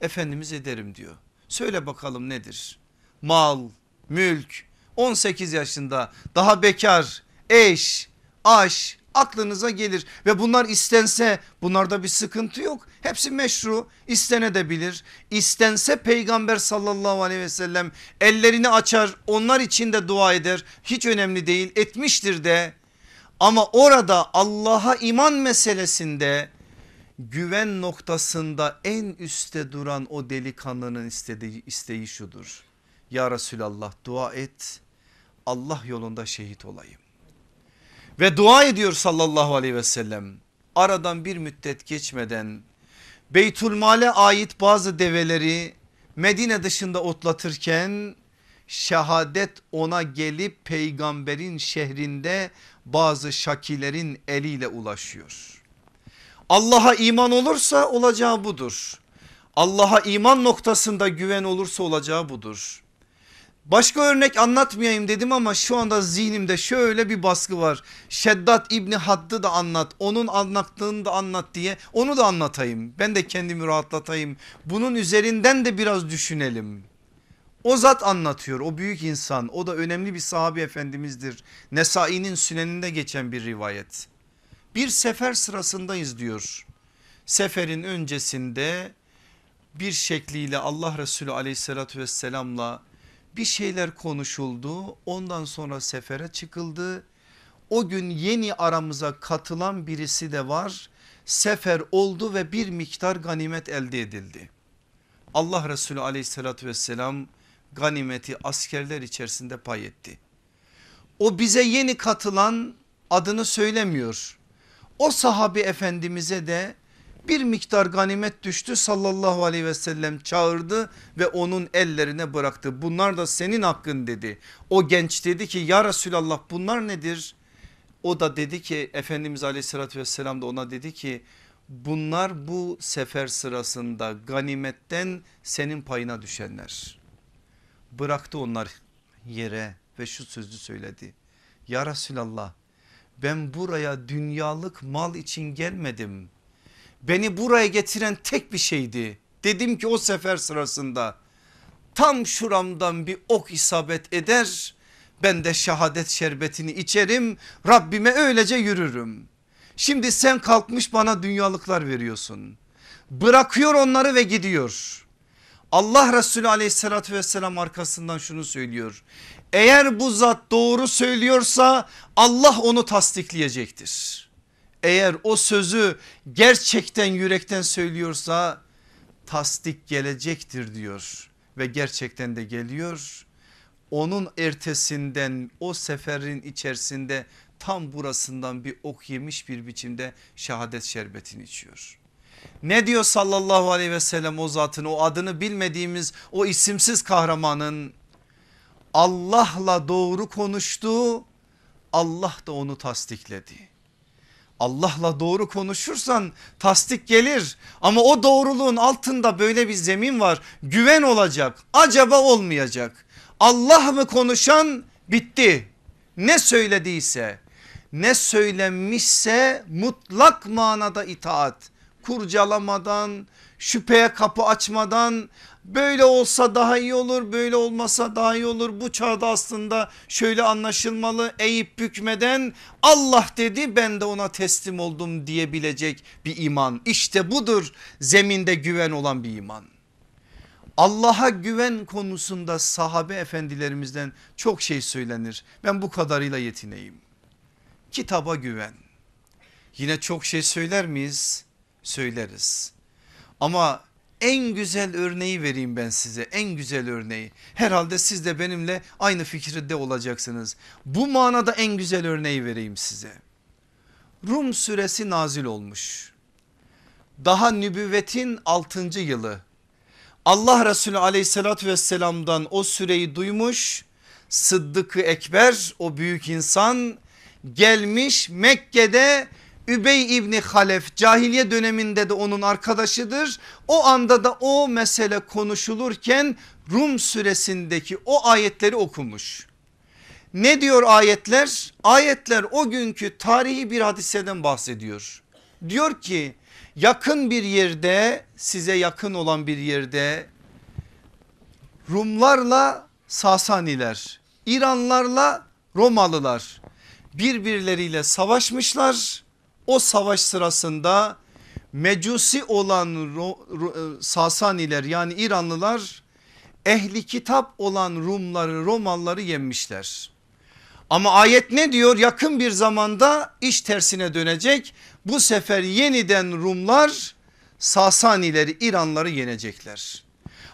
Efendimiz ederim diyor. Söyle bakalım nedir? Mal, mülk, 18 yaşında daha bekar, eş, aş aklınıza gelir ve bunlar istense bunlarda bir sıkıntı yok. Hepsi meşru istenebilir. İstense peygamber sallallahu aleyhi ve sellem ellerini açar onlar için de dua eder. Hiç önemli değil etmiştir de ama orada Allah'a iman meselesinde güven noktasında en üstte duran o delikanlının istediği, isteği şudur. Ya Resulallah dua et Allah yolunda şehit olayım. Ve dua ediyor sallallahu aleyhi ve sellem. Aradan bir müddet geçmeden Beytülmal'e ait bazı develeri Medine dışında otlatırken şehadet ona gelip peygamberin şehrinde bazı şakilerin eliyle ulaşıyor. Allah'a iman olursa olacağı budur. Allah'a iman noktasında güven olursa olacağı budur. Başka örnek anlatmayayım dedim ama şu anda zihnimde şöyle bir baskı var. Şeddat İbni Hadd'ı da anlat onun anlattığını da anlat diye onu da anlatayım. Ben de kendimi rahatlatayım. Bunun üzerinden de biraz düşünelim. O zat anlatıyor o büyük insan o da önemli bir sahabi efendimizdir. Nesai'nin süneninde geçen bir rivayet. Bir sefer sırasındayız diyor. Seferin öncesinde bir şekliyle Allah Resulü aleyhissalatü vesselamla bir şeyler konuşuldu. Ondan sonra sefere çıkıldı. O gün yeni aramıza katılan birisi de var. Sefer oldu ve bir miktar ganimet elde edildi. Allah Resulü aleyhissalatü vesselam ganimeti askerler içerisinde pay etti. O bize yeni katılan adını söylemiyor. O sahabi efendimize de bir miktar ganimet düştü sallallahu aleyhi ve sellem çağırdı ve onun ellerine bıraktı. Bunlar da senin hakkın dedi. O genç dedi ki ya Resulallah bunlar nedir? O da dedi ki Efendimiz aleyhissalatü vesselam da ona dedi ki bunlar bu sefer sırasında ganimetten senin payına düşenler bıraktı onlar yere ve şu sözü söyledi. Ya Resulallah ben buraya dünyalık mal için gelmedim. Beni buraya getiren tek bir şeydi. Dedim ki o sefer sırasında tam şuramdan bir ok isabet eder. Ben de şehadet şerbetini içerim Rabbime öylece yürürüm. Şimdi sen kalkmış bana dünyalıklar veriyorsun. Bırakıyor onları ve gidiyor. Allah Resulü aleyhissalatü vesselam arkasından şunu söylüyor. Eğer bu zat doğru söylüyorsa Allah onu tasdikleyecektir. Eğer o sözü gerçekten yürekten söylüyorsa tasdik gelecektir diyor ve gerçekten de geliyor. Onun ertesinden o seferin içerisinde tam burasından bir ok yemiş bir biçimde şehadet şerbetini içiyor. Ne diyor sallallahu aleyhi ve sellem o zatın o adını bilmediğimiz o isimsiz kahramanın? Allah'la doğru konuştu Allah da onu tasdikledi. Allah'la doğru konuşursan tasdik gelir ama o doğruluğun altında böyle bir zemin var güven olacak acaba olmayacak. Allah mı konuşan? Bitti. Ne söylediyse ne söylenmişse mutlak manada itaat kurcalamadan şüpheye kapı açmadan böyle olsa daha iyi olur böyle olmasa daha iyi olur bu çağda aslında şöyle anlaşılmalı eğip bükmeden Allah dedi ben de ona teslim oldum diyebilecek bir iman işte budur zeminde güven olan bir iman. Allah'a güven konusunda sahabe efendilerimizden çok şey söylenir ben bu kadarıyla yetineyim. Kitaba güven yine çok şey söyler miyiz? Söyleriz ama en güzel örneği vereyim ben size en güzel örneği. Herhalde siz de benimle aynı fikirde olacaksınız. Bu manada en güzel örneği vereyim size. Rum suresi nazil olmuş. Daha nübüvvetin 6. yılı. Allah Resulü aleyhissalatü vesselamdan o süreyi duymuş. Sıddık-ı Ekber o büyük insan gelmiş Mekke'de Übey İbni Halef cahiliye döneminde de onun arkadaşıdır. O anda da o mesele konuşulurken Rum suresindeki o ayetleri okumuş. Ne diyor ayetler? Ayetler o günkü tarihi bir hadiseden bahsediyor. Diyor ki yakın bir yerde size yakın olan bir yerde Rumlarla Sasaniler, İranlarla Romalılar birbirleriyle savaşmışlar o savaş sırasında mecusi olan e, Sasaniler yani İranlılar ehli kitap olan Rumları Romalıları yenmişler. Ama ayet ne diyor yakın bir zamanda iş tersine dönecek. Bu sefer yeniden Rumlar Sasanileri İranları yenecekler.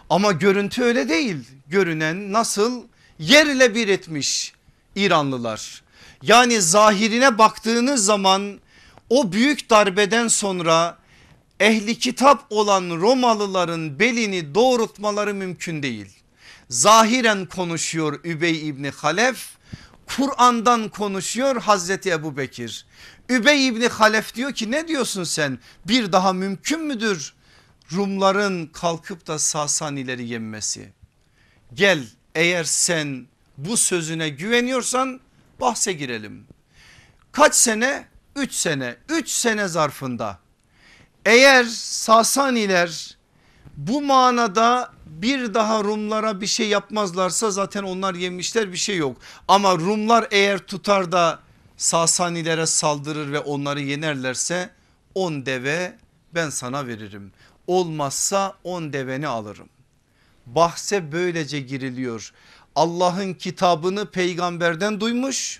Ama görüntü öyle değil. Görünen nasıl yerle bir etmiş İranlılar. Yani zahirine baktığınız zaman o büyük darbeden sonra ehli kitap olan Romalıların belini doğrultmaları mümkün değil. Zahiren konuşuyor Übey İbni Halef Kur'an'dan konuşuyor Hazreti Ebu Bekir. Übey İbni Halef diyor ki ne diyorsun sen bir daha mümkün müdür Rumların kalkıp da Sasanileri yenmesi? Gel eğer sen bu sözüne güveniyorsan bahse girelim. Kaç sene 3 sene 3 sene zarfında eğer Sasaniler bu manada bir daha Rumlara bir şey yapmazlarsa zaten onlar yemişler bir şey yok. Ama Rumlar eğer tutar da Sasanilere saldırır ve onları yenerlerse 10 deve ben sana veririm. Olmazsa 10 deveni alırım. Bahse böylece giriliyor. Allah'ın kitabını peygamberden duymuş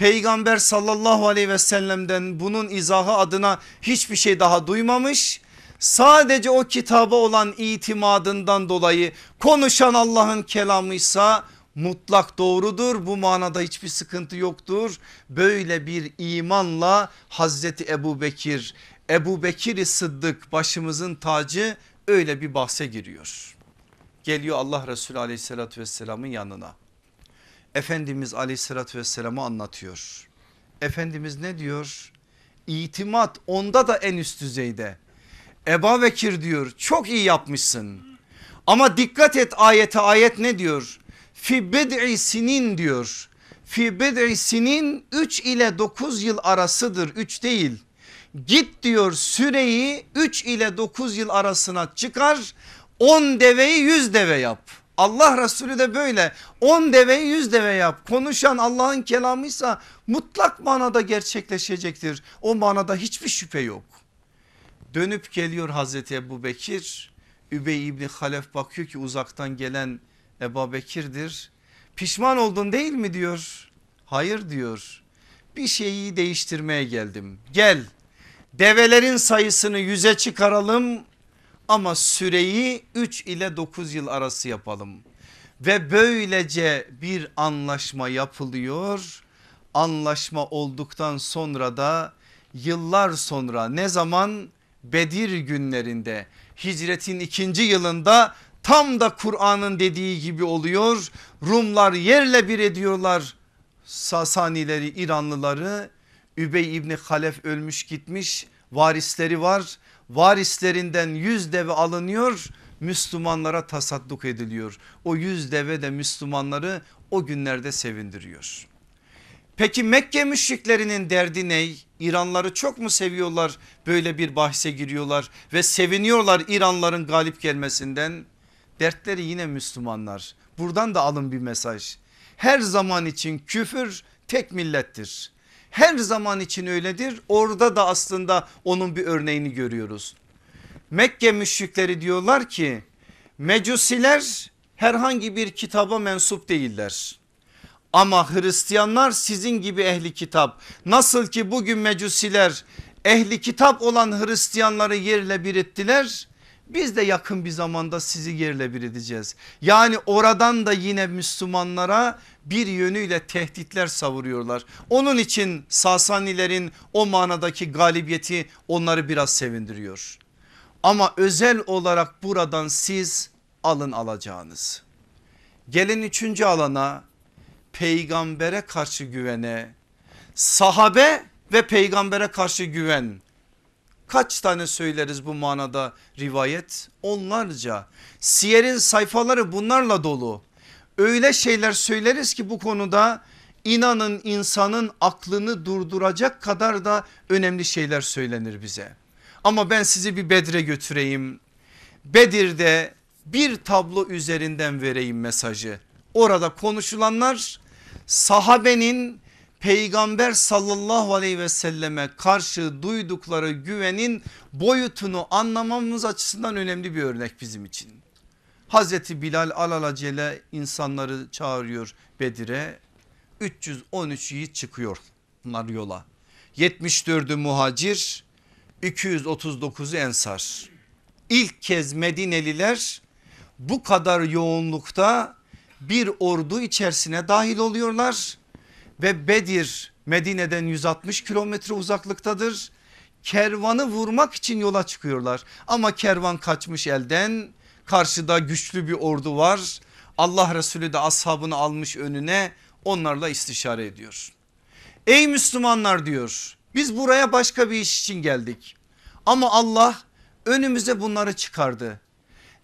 Peygamber sallallahu aleyhi ve sellem'den bunun izahı adına hiçbir şey daha duymamış. Sadece o kitaba olan itimadından dolayı konuşan Allah'ın kelamıysa mutlak doğrudur. Bu manada hiçbir sıkıntı yoktur. Böyle bir imanla Hazreti Ebu Bekir, Ebu Bekir Sıddık başımızın tacı öyle bir bahse giriyor. Geliyor Allah Resulü aleyhissalatü vesselamın yanına. Efendimiz aleyhissalatü vesselam'ı anlatıyor. Efendimiz ne diyor? İtimat onda da en üst düzeyde. Eba Bekir diyor çok iyi yapmışsın. Ama dikkat et ayete ayet ne diyor? Fi bed'i sinin diyor. Fi bed'i sinin 3 ile 9 yıl arasıdır 3 değil. Git diyor süreyi 3 ile 9 yıl arasına çıkar 10 deveyi 100 deve yap. Allah Resulü de böyle 10 deveyi 100 deve yap. Konuşan Allah'ın kelamıysa mutlak manada gerçekleşecektir. O manada hiçbir şüphe yok. Dönüp geliyor Hazreti Ebu Bekir. Übey İbni Halef bakıyor ki uzaktan gelen Ebu Bekir'dir. Pişman oldun değil mi diyor. Hayır diyor. Bir şeyi değiştirmeye geldim. Gel develerin sayısını yüze çıkaralım ama süreyi 3 ile 9 yıl arası yapalım. Ve böylece bir anlaşma yapılıyor. Anlaşma olduktan sonra da yıllar sonra ne zaman Bedir günlerinde hicretin ikinci yılında tam da Kur'an'ın dediği gibi oluyor. Rumlar yerle bir ediyorlar Sasanileri İranlıları Übey İbni Halef ölmüş gitmiş varisleri var varislerinden yüz deve alınıyor Müslümanlara tasadduk ediliyor. O yüz deve de Müslümanları o günlerde sevindiriyor. Peki Mekke müşriklerinin derdi ne? İranları çok mu seviyorlar böyle bir bahse giriyorlar ve seviniyorlar İranların galip gelmesinden? Dertleri yine Müslümanlar. Buradan da alın bir mesaj. Her zaman için küfür tek millettir. Her zaman için öyledir. Orada da aslında onun bir örneğini görüyoruz. Mekke müşrikleri diyorlar ki mecusiler herhangi bir kitaba mensup değiller. Ama Hristiyanlar sizin gibi ehli kitap. Nasıl ki bugün mecusiler ehli kitap olan Hristiyanları yerle bir ettiler. Biz de yakın bir zamanda sizi yerle bir edeceğiz. Yani oradan da yine Müslümanlara bir yönüyle tehditler savuruyorlar. Onun için Sasanilerin o manadaki galibiyeti onları biraz sevindiriyor. Ama özel olarak buradan siz alın alacağınız. Gelin üçüncü alana peygambere karşı güvene, sahabe ve peygambere karşı güven. Kaç tane söyleriz bu manada rivayet? Onlarca. Siyer'in sayfaları bunlarla dolu. Öyle şeyler söyleriz ki bu konuda inanın insanın aklını durduracak kadar da önemli şeyler söylenir bize. Ama ben sizi bir Bedir'e götüreyim. Bedir'de bir tablo üzerinden vereyim mesajı. Orada konuşulanlar sahabenin peygamber sallallahu aleyhi ve selleme karşı duydukları güvenin boyutunu anlamamız açısından önemli bir örnek bizim için. Hazreti Bilal alalacele insanları çağırıyor Bedir'e 313 yiğit çıkıyorlar yola 74'ü muhacir 239'u ensar. İlk kez Medineliler bu kadar yoğunlukta bir ordu içerisine dahil oluyorlar ve Bedir Medine'den 160 kilometre uzaklıktadır. Kervanı vurmak için yola çıkıyorlar ama kervan kaçmış elden karşıda güçlü bir ordu var. Allah Resulü de ashabını almış önüne onlarla istişare ediyor. Ey Müslümanlar diyor biz buraya başka bir iş için geldik ama Allah önümüze bunları çıkardı.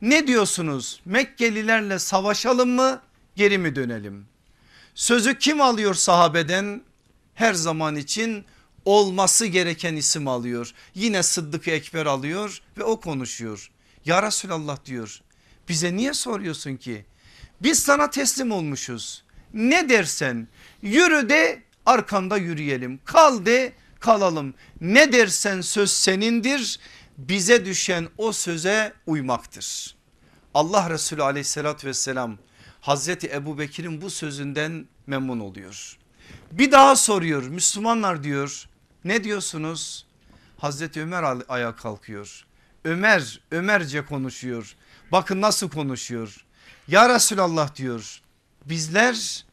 Ne diyorsunuz Mekkelilerle savaşalım mı geri mi dönelim? Sözü kim alıyor sahabeden? Her zaman için olması gereken isim alıyor. Yine Sıddık Ekber alıyor ve o konuşuyor. Ya Resulallah diyor bize niye soruyorsun ki? Biz sana teslim olmuşuz. Ne dersen yürü de arkanda yürüyelim. Kal de kalalım. Ne dersen söz senindir. Bize düşen o söze uymaktır. Allah Resulü aleyhissalatü vesselam Hazreti Ebu Bekir'in bu sözünden memnun oluyor. Bir daha soruyor Müslümanlar diyor ne diyorsunuz? Hazreti Ömer ayağa kalkıyor. Ömer Ömerce konuşuyor. Bakın nasıl konuşuyor. Ya Resulallah diyor bizler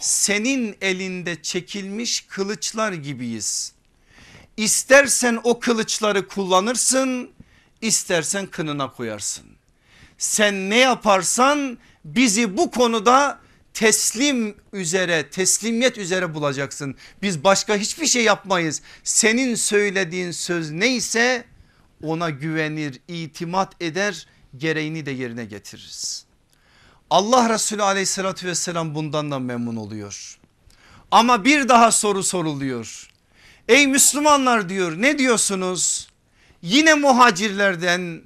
senin elinde çekilmiş kılıçlar gibiyiz. İstersen o kılıçları kullanırsın istersen kınına koyarsın. Sen ne yaparsan bizi bu konuda teslim üzere teslimiyet üzere bulacaksın. Biz başka hiçbir şey yapmayız. Senin söylediğin söz neyse ona güvenir itimat eder gereğini de yerine getiririz. Allah Resulü aleyhissalatü vesselam bundan da memnun oluyor. Ama bir daha soru soruluyor. Ey Müslümanlar diyor ne diyorsunuz? Yine muhacirlerden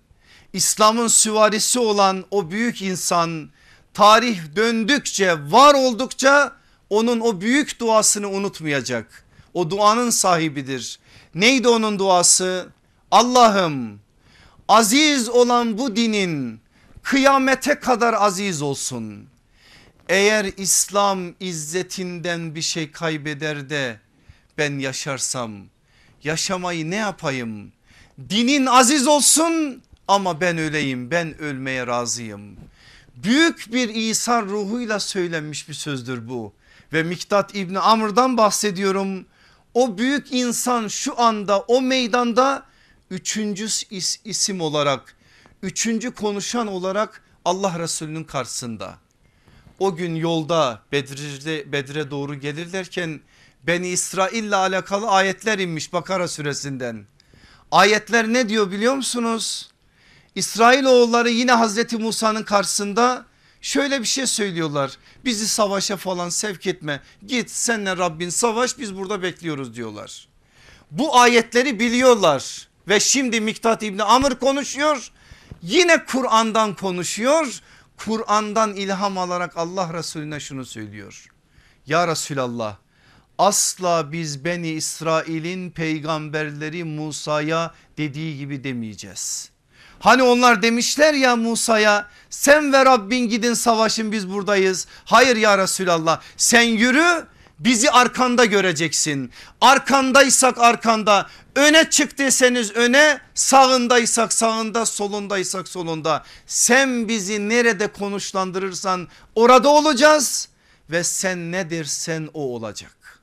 İslam'ın süvarisi olan o büyük insan tarih döndükçe var oldukça onun o büyük duasını unutmayacak. O duanın sahibidir. Neydi onun duası? Allah'ım aziz olan bu dinin kıyamete kadar aziz olsun. Eğer İslam izzetinden bir şey kaybeder de ben yaşarsam yaşamayı ne yapayım? Dinin aziz olsun ama ben öleyim ben ölmeye razıyım. Büyük bir İsa ruhuyla söylenmiş bir sözdür bu ve Miktat İbni Amr'dan bahsediyorum. O büyük insan şu anda o meydanda üçüncü is isim olarak üçüncü konuşan olarak Allah Resulü'nün karşısında. O gün yolda Bedir'de, Bedir'e doğru gelirlerken Beni İsrail ile alakalı ayetler inmiş Bakara suresinden. Ayetler ne diyor biliyor musunuz? İsrailoğulları yine Hazreti Musa'nın karşısında şöyle bir şey söylüyorlar. Bizi savaşa falan sevk etme. Git senle Rabbin savaş biz burada bekliyoruz diyorlar. Bu ayetleri biliyorlar ve şimdi Miktat İbni Amr konuşuyor. Yine Kur'an'dan konuşuyor. Kur'an'dan ilham alarak Allah Resulüne şunu söylüyor. Ya Resulallah asla biz Beni İsrail'in peygamberleri Musa'ya dediği gibi demeyeceğiz. Hani onlar demişler ya Musa'ya sen ve Rabbin gidin savaşın biz buradayız. Hayır ya Resulallah sen yürü bizi arkanda göreceksin. Arkandaysak arkanda öne çık deseniz öne sağındaysak sağında solundaysak solunda. Sen bizi nerede konuşlandırırsan orada olacağız ve sen ne dersen o olacak.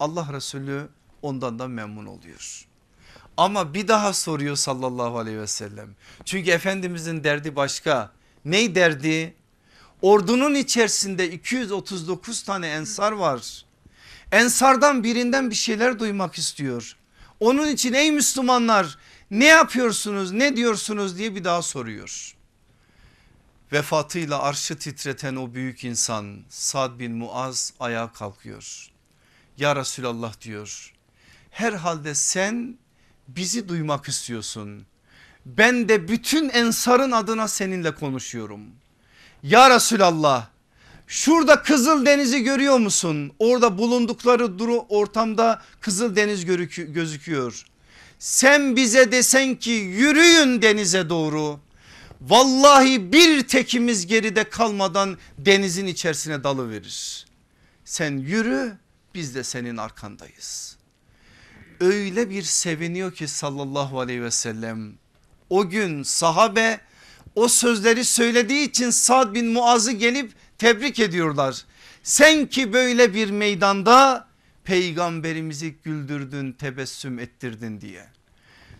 Allah Resulü ondan da memnun oluyor. Ama bir daha soruyor sallallahu aleyhi ve sellem. Çünkü Efendimizin derdi başka. Ney derdi? Ordunun içerisinde 239 tane ensar var. Ensardan birinden bir şeyler duymak istiyor. Onun için ey Müslümanlar ne yapıyorsunuz ne diyorsunuz diye bir daha soruyor. Vefatıyla arşı titreten o büyük insan Sad bin Muaz ayağa kalkıyor. Ya Resulallah diyor herhalde sen bizi duymak istiyorsun. Ben de bütün ensarın adına seninle konuşuyorum. Ya Resulallah şurada Kızıl Deniz'i görüyor musun? Orada bulundukları duru ortamda Kızıl Deniz gözüküyor. Sen bize desen ki yürüyün denize doğru. Vallahi bir tekimiz geride kalmadan denizin içerisine dalı verir. Sen yürü biz de senin arkandayız öyle bir seviniyor ki sallallahu aleyhi ve sellem. O gün sahabe o sözleri söylediği için Sad bin Muaz'ı gelip tebrik ediyorlar. Sen ki böyle bir meydanda peygamberimizi güldürdün tebessüm ettirdin diye.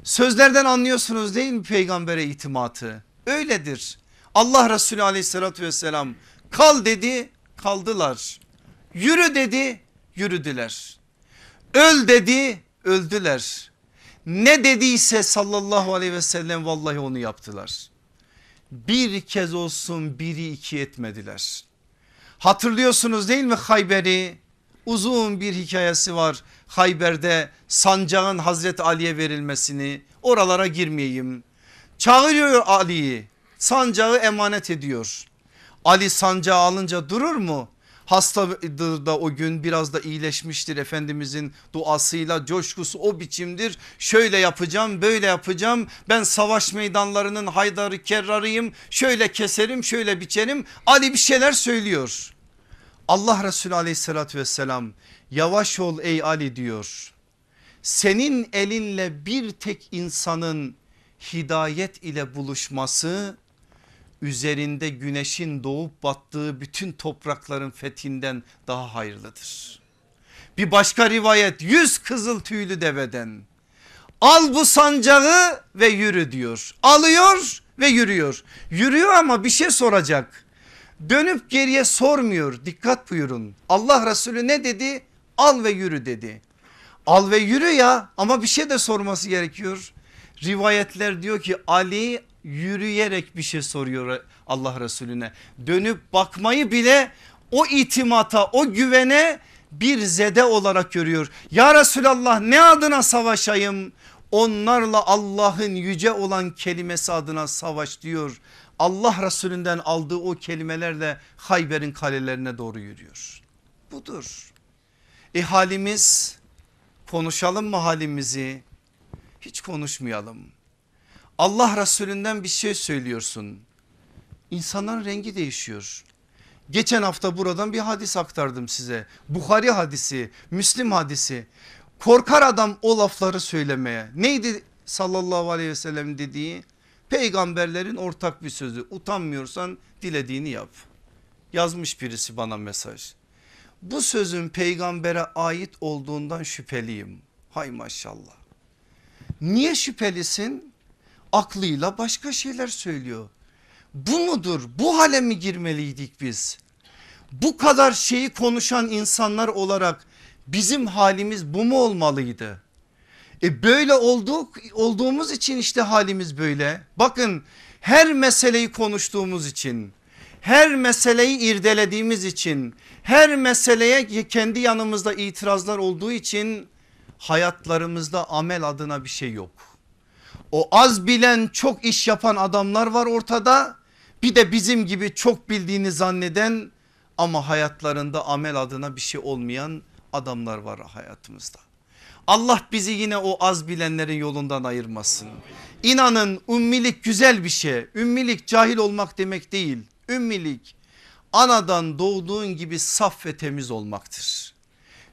Sözlerden anlıyorsunuz değil mi peygambere itimatı? Öyledir. Allah Resulü aleyhissalatü vesselam kal dedi kaldılar. Yürü dedi yürüdüler. Öl dedi öldüler. Ne dediyse sallallahu aleyhi ve sellem vallahi onu yaptılar. Bir kez olsun biri iki etmediler. Hatırlıyorsunuz değil mi Hayber'i? Uzun bir hikayesi var Hayber'de sancağın Hazreti Ali'ye verilmesini oralara girmeyeyim. Çağırıyor Ali'yi sancağı emanet ediyor. Ali sancağı alınca durur mu? Hastadır da o gün biraz da iyileşmiştir Efendimizin duasıyla coşkusu o biçimdir. Şöyle yapacağım böyle yapacağım ben savaş meydanlarının haydarı kerrarıyım şöyle keserim şöyle biçerim Ali bir şeyler söylüyor. Allah Resulü aleyhissalatü vesselam yavaş ol ey Ali diyor. Senin elinle bir tek insanın hidayet ile buluşması üzerinde güneşin doğup battığı bütün toprakların fethinden daha hayırlıdır. Bir başka rivayet yüz kızıl tüylü deveden al bu sancağı ve yürü diyor. Alıyor ve yürüyor. Yürüyor ama bir şey soracak. Dönüp geriye sormuyor dikkat buyurun. Allah Resulü ne dedi? Al ve yürü dedi. Al ve yürü ya ama bir şey de sorması gerekiyor. Rivayetler diyor ki Ali yürüyerek bir şey soruyor Allah Resulüne. Dönüp bakmayı bile o itimata o güvene bir zede olarak görüyor. Ya Resulallah ne adına savaşayım? Onlarla Allah'ın yüce olan kelimesi adına savaş diyor. Allah Resulünden aldığı o kelimelerle Hayber'in kalelerine doğru yürüyor. Budur. E halimiz konuşalım mı halimizi? Hiç konuşmayalım. Allah Resulünden bir şey söylüyorsun. İnsanların rengi değişiyor. Geçen hafta buradan bir hadis aktardım size. Bukhari hadisi, Müslim hadisi. Korkar adam o lafları söylemeye. Neydi sallallahu aleyhi ve sellem dediği? Peygamberlerin ortak bir sözü. Utanmıyorsan dilediğini yap. Yazmış birisi bana mesaj. Bu sözün peygambere ait olduğundan şüpheliyim. Hay maşallah. Niye şüphelisin? Aklıyla başka şeyler söylüyor. Bu mudur? Bu hale mi girmeliydik biz? Bu kadar şeyi konuşan insanlar olarak bizim halimiz bu mu olmalıydı? E böyle olduk olduğumuz için işte halimiz böyle. Bakın her meseleyi konuştuğumuz için, her meseleyi irdelediğimiz için, her meseleye kendi yanımızda itirazlar olduğu için hayatlarımızda amel adına bir şey yok. O az bilen çok iş yapan adamlar var ortada. Bir de bizim gibi çok bildiğini zanneden ama hayatlarında amel adına bir şey olmayan adamlar var hayatımızda. Allah bizi yine o az bilenlerin yolundan ayırmasın. İnanın ümmilik güzel bir şey. Ümmilik cahil olmak demek değil. Ümmilik anadan doğduğun gibi saf ve temiz olmaktır.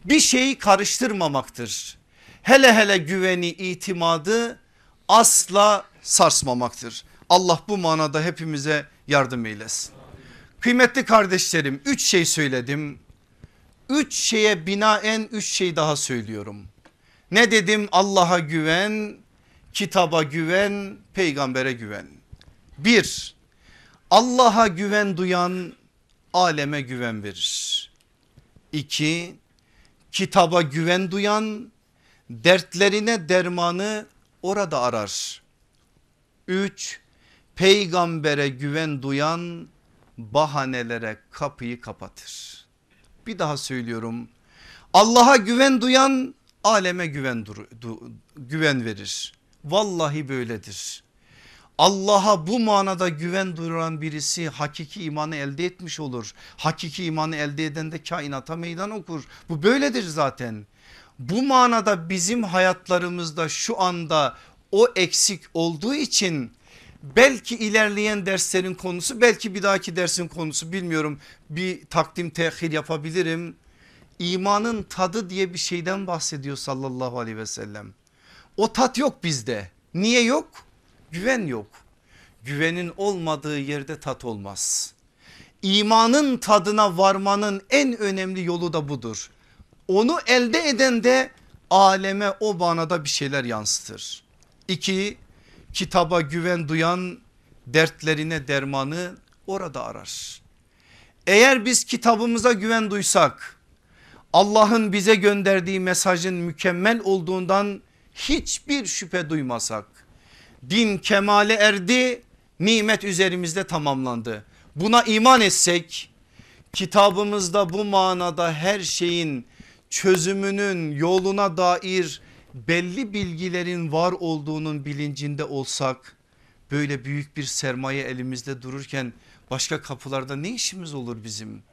Bir şeyi karıştırmamaktır. Hele hele güveni itimadı asla sarsmamaktır. Allah bu manada hepimize yardım eylesin. Kıymetli kardeşlerim üç şey söyledim. Üç şeye binaen üç şey daha söylüyorum. Ne dedim Allah'a güven, kitaba güven, peygambere güven. Bir, Allah'a güven duyan aleme güven verir. İki, kitaba güven duyan dertlerine dermanı orada arar. Üç, peygambere güven duyan bahanelere kapıyı kapatır. Bir daha söylüyorum. Allah'a güven duyan aleme güven, dur, du, güven verir. Vallahi böyledir. Allah'a bu manada güven duran birisi hakiki imanı elde etmiş olur. Hakiki imanı elde eden de kainata meydan okur. Bu böyledir zaten. Bu manada bizim hayatlarımızda şu anda o eksik olduğu için belki ilerleyen derslerin konusu belki bir dahaki dersin konusu bilmiyorum bir takdim tehir yapabilirim. İmanın tadı diye bir şeyden bahsediyor sallallahu aleyhi ve sellem. O tat yok bizde. Niye yok? Güven yok. Güvenin olmadığı yerde tat olmaz. İmanın tadına varmanın en önemli yolu da budur. Onu elde eden de aleme o manada bir şeyler yansıtır. İki kitaba güven duyan dertlerine dermanı orada arar. Eğer biz kitabımıza güven duysak Allah'ın bize gönderdiği mesajın mükemmel olduğundan hiçbir şüphe duymasak din kemale erdi nimet üzerimizde tamamlandı. Buna iman etsek kitabımızda bu manada her şeyin çözümünün yoluna dair belli bilgilerin var olduğunun bilincinde olsak böyle büyük bir sermaye elimizde dururken başka kapılarda ne işimiz olur bizim?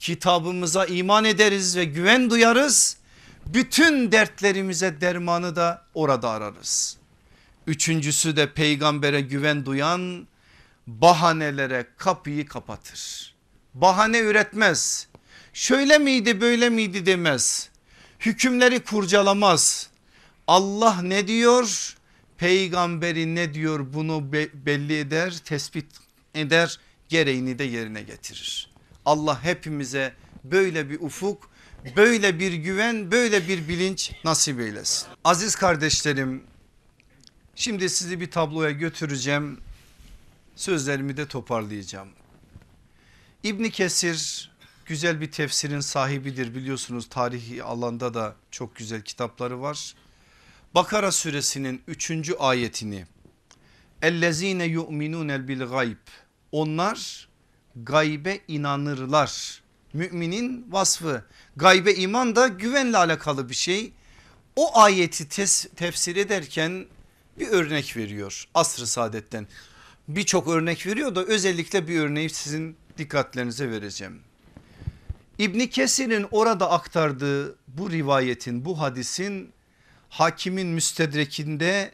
Kitabımıza iman ederiz ve güven duyarız. Bütün dertlerimize dermanı da orada ararız. Üçüncüsü de peygambere güven duyan bahanelere kapıyı kapatır. Bahane üretmez. Şöyle miydi böyle miydi demez. Hükümleri kurcalamaz. Allah ne diyor? Peygamberi ne diyor bunu belli eder, tespit eder, gereğini de yerine getirir. Allah hepimize böyle bir ufuk, böyle bir güven, böyle bir bilinç nasip eylesin. Aziz kardeşlerim, şimdi sizi bir tabloya götüreceğim. Sözlerimi de toparlayacağım. İbni Kesir güzel bir tefsirin sahibidir biliyorsunuz tarihi alanda da çok güzel kitapları var. Bakara suresinin 3. ayetini Ellezine yu'minune bil gayb onlar gaybe inanırlar Müminin vasfı. Gaybe iman da güvenle alakalı bir şey. O ayeti tefsir ederken bir örnek veriyor asr-ı saadetten. Birçok örnek veriyor da özellikle bir örneği sizin dikkatlerinize vereceğim. İbni Kesir'in orada aktardığı bu rivayetin bu hadisin hakimin müstedrekinde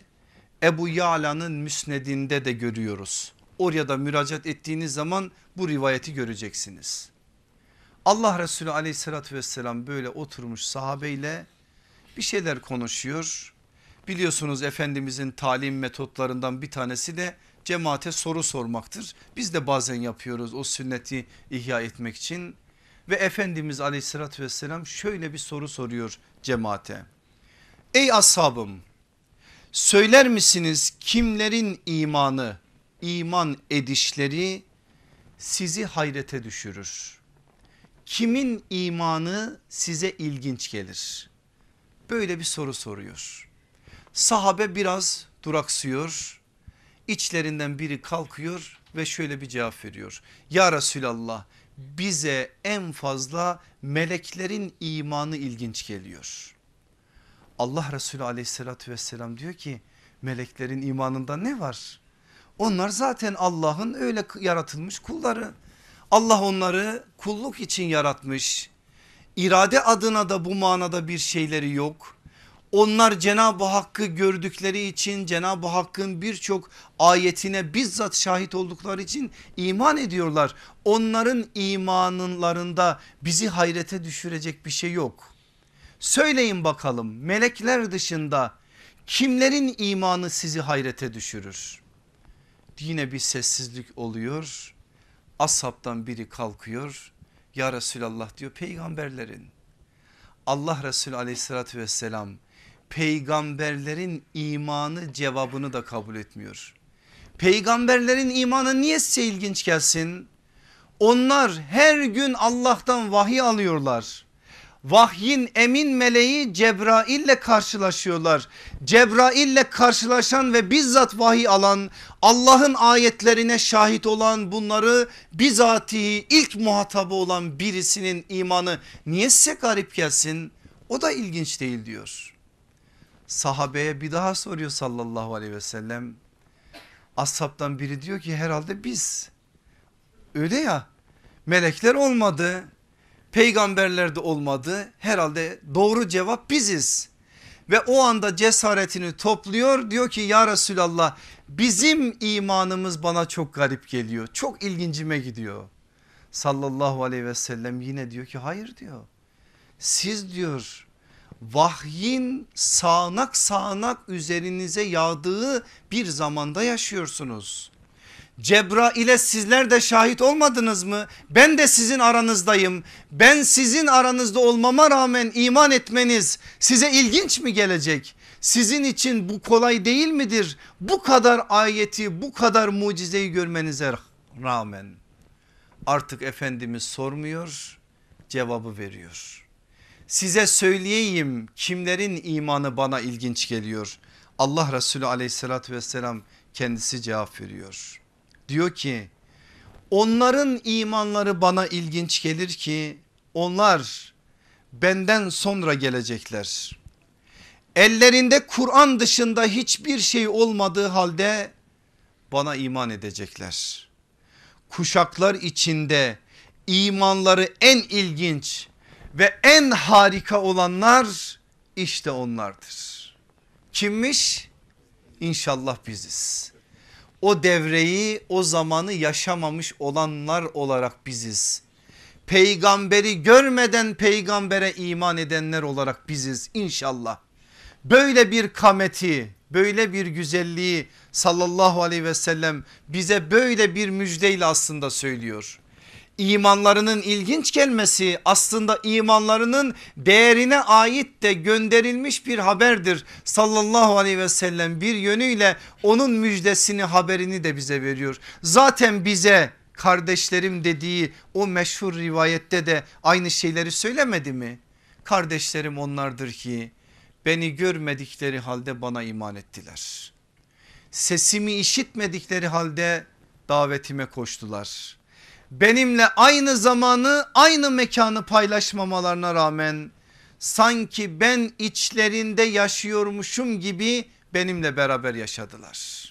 Ebu Ya'la'nın müsnedinde de görüyoruz. Oraya da müracaat ettiğiniz zaman bu rivayeti göreceksiniz. Allah Resulü aleyhissalatü vesselam böyle oturmuş sahabeyle bir şeyler konuşuyor. Biliyorsunuz Efendimizin talim metotlarından bir tanesi de cemaate soru sormaktır. Biz de bazen yapıyoruz o sünneti ihya etmek için. Ve Efendimiz aleyhissalatü vesselam şöyle bir soru soruyor cemaate. Ey ashabım söyler misiniz kimlerin imanı iman edişleri sizi hayrete düşürür? Kimin imanı size ilginç gelir? Böyle bir soru soruyor. Sahabe biraz duraksıyor. İçlerinden biri kalkıyor ve şöyle bir cevap veriyor. Ya Resulallah bize en fazla meleklerin imanı ilginç geliyor. Allah Resulü aleyhissalatü vesselam diyor ki meleklerin imanında ne var? Onlar zaten Allah'ın öyle yaratılmış kulları. Allah onları kulluk için yaratmış. İrade adına da bu manada bir şeyleri yok. Onlar Cenab-ı Hakk'ı gördükleri için Cenab-ı Hakk'ın birçok ayetine bizzat şahit oldukları için iman ediyorlar. Onların imanlarında bizi hayrete düşürecek bir şey yok. Söyleyin bakalım melekler dışında kimlerin imanı sizi hayrete düşürür? Yine bir sessizlik oluyor. Ashabtan biri kalkıyor. Ya Resulallah diyor peygamberlerin. Allah Resulü aleyhissalatü vesselam peygamberlerin imanı cevabını da kabul etmiyor. Peygamberlerin imanı niye size ilginç gelsin? Onlar her gün Allah'tan vahiy alıyorlar. Vahyin emin meleği Cebrail ile karşılaşıyorlar. Cebrail ile karşılaşan ve bizzat vahiy alan Allah'ın ayetlerine şahit olan bunları bizatihi ilk muhatabı olan birisinin imanı niye size garip gelsin? O da ilginç değil diyor. Sahabeye bir daha soruyor sallallahu aleyhi ve sellem. Ashabtan biri diyor ki herhalde biz. Öyle ya melekler olmadı peygamberler de olmadı herhalde doğru cevap biziz. Ve o anda cesaretini topluyor diyor ki ya Resulallah bizim imanımız bana çok garip geliyor çok ilgincime gidiyor. Sallallahu aleyhi ve sellem yine diyor ki hayır diyor siz diyor vahyin sağanak sağanak üzerinize yağdığı bir zamanda yaşıyorsunuz. Cebrail'e sizler de şahit olmadınız mı? Ben de sizin aranızdayım. Ben sizin aranızda olmama rağmen iman etmeniz size ilginç mi gelecek? Sizin için bu kolay değil midir? Bu kadar ayeti bu kadar mucizeyi görmenize rağmen artık Efendimiz sormuyor cevabı veriyor. Size söyleyeyim kimlerin imanı bana ilginç geliyor. Allah Resulü aleyhissalatü vesselam kendisi cevap veriyor. Diyor ki onların imanları bana ilginç gelir ki onlar benden sonra gelecekler. Ellerinde Kur'an dışında hiçbir şey olmadığı halde bana iman edecekler. Kuşaklar içinde imanları en ilginç ve en harika olanlar işte onlardır. Kimmiş? İnşallah biziz o devreyi o zamanı yaşamamış olanlar olarak biziz. Peygamberi görmeden peygambere iman edenler olarak biziz inşallah. Böyle bir kameti böyle bir güzelliği sallallahu aleyhi ve sellem bize böyle bir müjdeyle aslında söylüyor imanlarının ilginç gelmesi aslında imanlarının değerine ait de gönderilmiş bir haberdir. Sallallahu aleyhi ve sellem bir yönüyle onun müjdesini haberini de bize veriyor. Zaten bize kardeşlerim dediği o meşhur rivayette de aynı şeyleri söylemedi mi? Kardeşlerim onlardır ki beni görmedikleri halde bana iman ettiler. Sesimi işitmedikleri halde davetime koştular benimle aynı zamanı aynı mekanı paylaşmamalarına rağmen sanki ben içlerinde yaşıyormuşum gibi benimle beraber yaşadılar.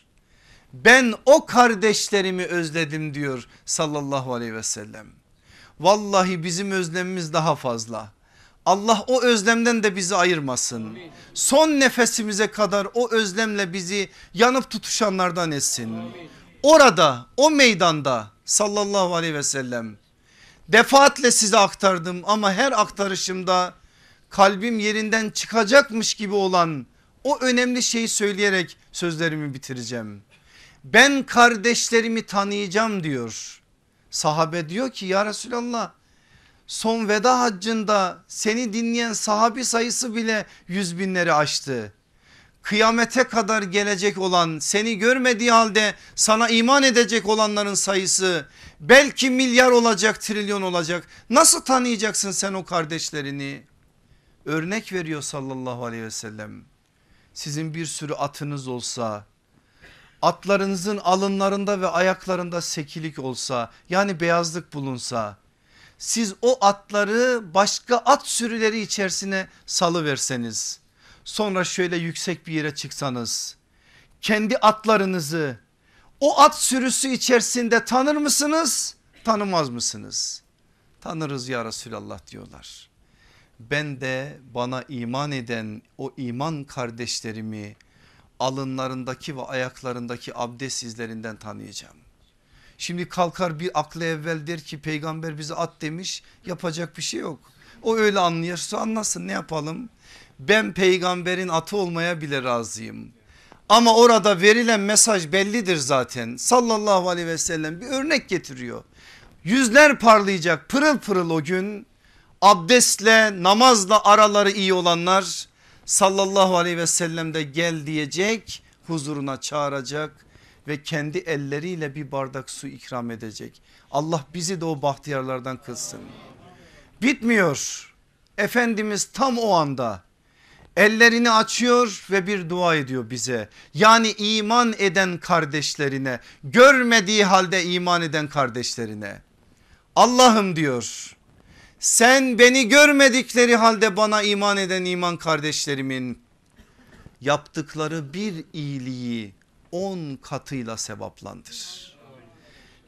Ben o kardeşlerimi özledim diyor sallallahu aleyhi ve sellem. Vallahi bizim özlemimiz daha fazla. Allah o özlemden de bizi ayırmasın. Son nefesimize kadar o özlemle bizi yanıp tutuşanlardan etsin. Orada o meydanda sallallahu aleyhi ve sellem defaatle size aktardım ama her aktarışımda kalbim yerinden çıkacakmış gibi olan o önemli şeyi söyleyerek sözlerimi bitireceğim. Ben kardeşlerimi tanıyacağım diyor. Sahabe diyor ki ya Resulallah son veda haccında seni dinleyen sahabi sayısı bile yüz binleri aştı. Kıyamete kadar gelecek olan seni görmediği halde sana iman edecek olanların sayısı belki milyar olacak trilyon olacak. Nasıl tanıyacaksın sen o kardeşlerini? Örnek veriyor sallallahu aleyhi ve sellem. Sizin bir sürü atınız olsa atlarınızın alınlarında ve ayaklarında sekilik olsa yani beyazlık bulunsa siz o atları başka at sürüleri içerisine salı verseniz sonra şöyle yüksek bir yere çıksanız kendi atlarınızı o at sürüsü içerisinde tanır mısınız tanımaz mısınız? Tanırız ya Resulallah diyorlar. Ben de bana iman eden o iman kardeşlerimi alınlarındaki ve ayaklarındaki abdest izlerinden tanıyacağım. Şimdi kalkar bir aklı evvel der ki peygamber bize at demiş yapacak bir şey yok. O öyle anlıyorsa anlasın ne yapalım? Ben peygamberin atı olmaya bile razıyım. Ama orada verilen mesaj bellidir zaten. Sallallahu aleyhi ve sellem bir örnek getiriyor. Yüzler parlayacak pırıl pırıl o gün. Abdestle namazla araları iyi olanlar sallallahu aleyhi ve sellem de gel diyecek huzuruna çağıracak ve kendi elleriyle bir bardak su ikram edecek. Allah bizi de o bahtiyarlardan kılsın. Bitmiyor. Efendimiz tam o anda ellerini açıyor ve bir dua ediyor bize. Yani iman eden kardeşlerine görmediği halde iman eden kardeşlerine. Allah'ım diyor sen beni görmedikleri halde bana iman eden iman kardeşlerimin yaptıkları bir iyiliği on katıyla sevaplandır.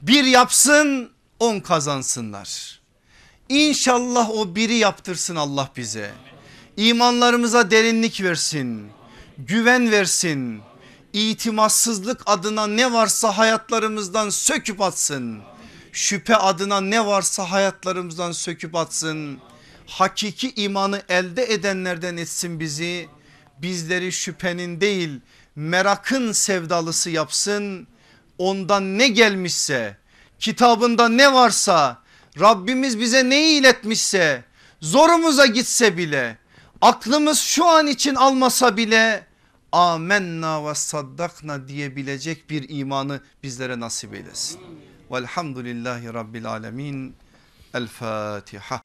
Bir yapsın on kazansınlar. İnşallah o biri yaptırsın Allah bize. İmanlarımıza derinlik versin. Güven versin. İtimatsızlık adına ne varsa hayatlarımızdan söküp atsın. Şüphe adına ne varsa hayatlarımızdan söküp atsın. Hakiki imanı elde edenlerden etsin bizi. Bizleri şüphenin değil merakın sevdalısı yapsın. Ondan ne gelmişse kitabında ne varsa Rabbimiz bize neyi iletmişse zorumuza gitse bile aklımız şu an için almasa bile amenna ve saddakna diyebilecek bir imanı bizlere nasip eylesin. Velhamdülillahi Rabbil alemin. El Fatiha.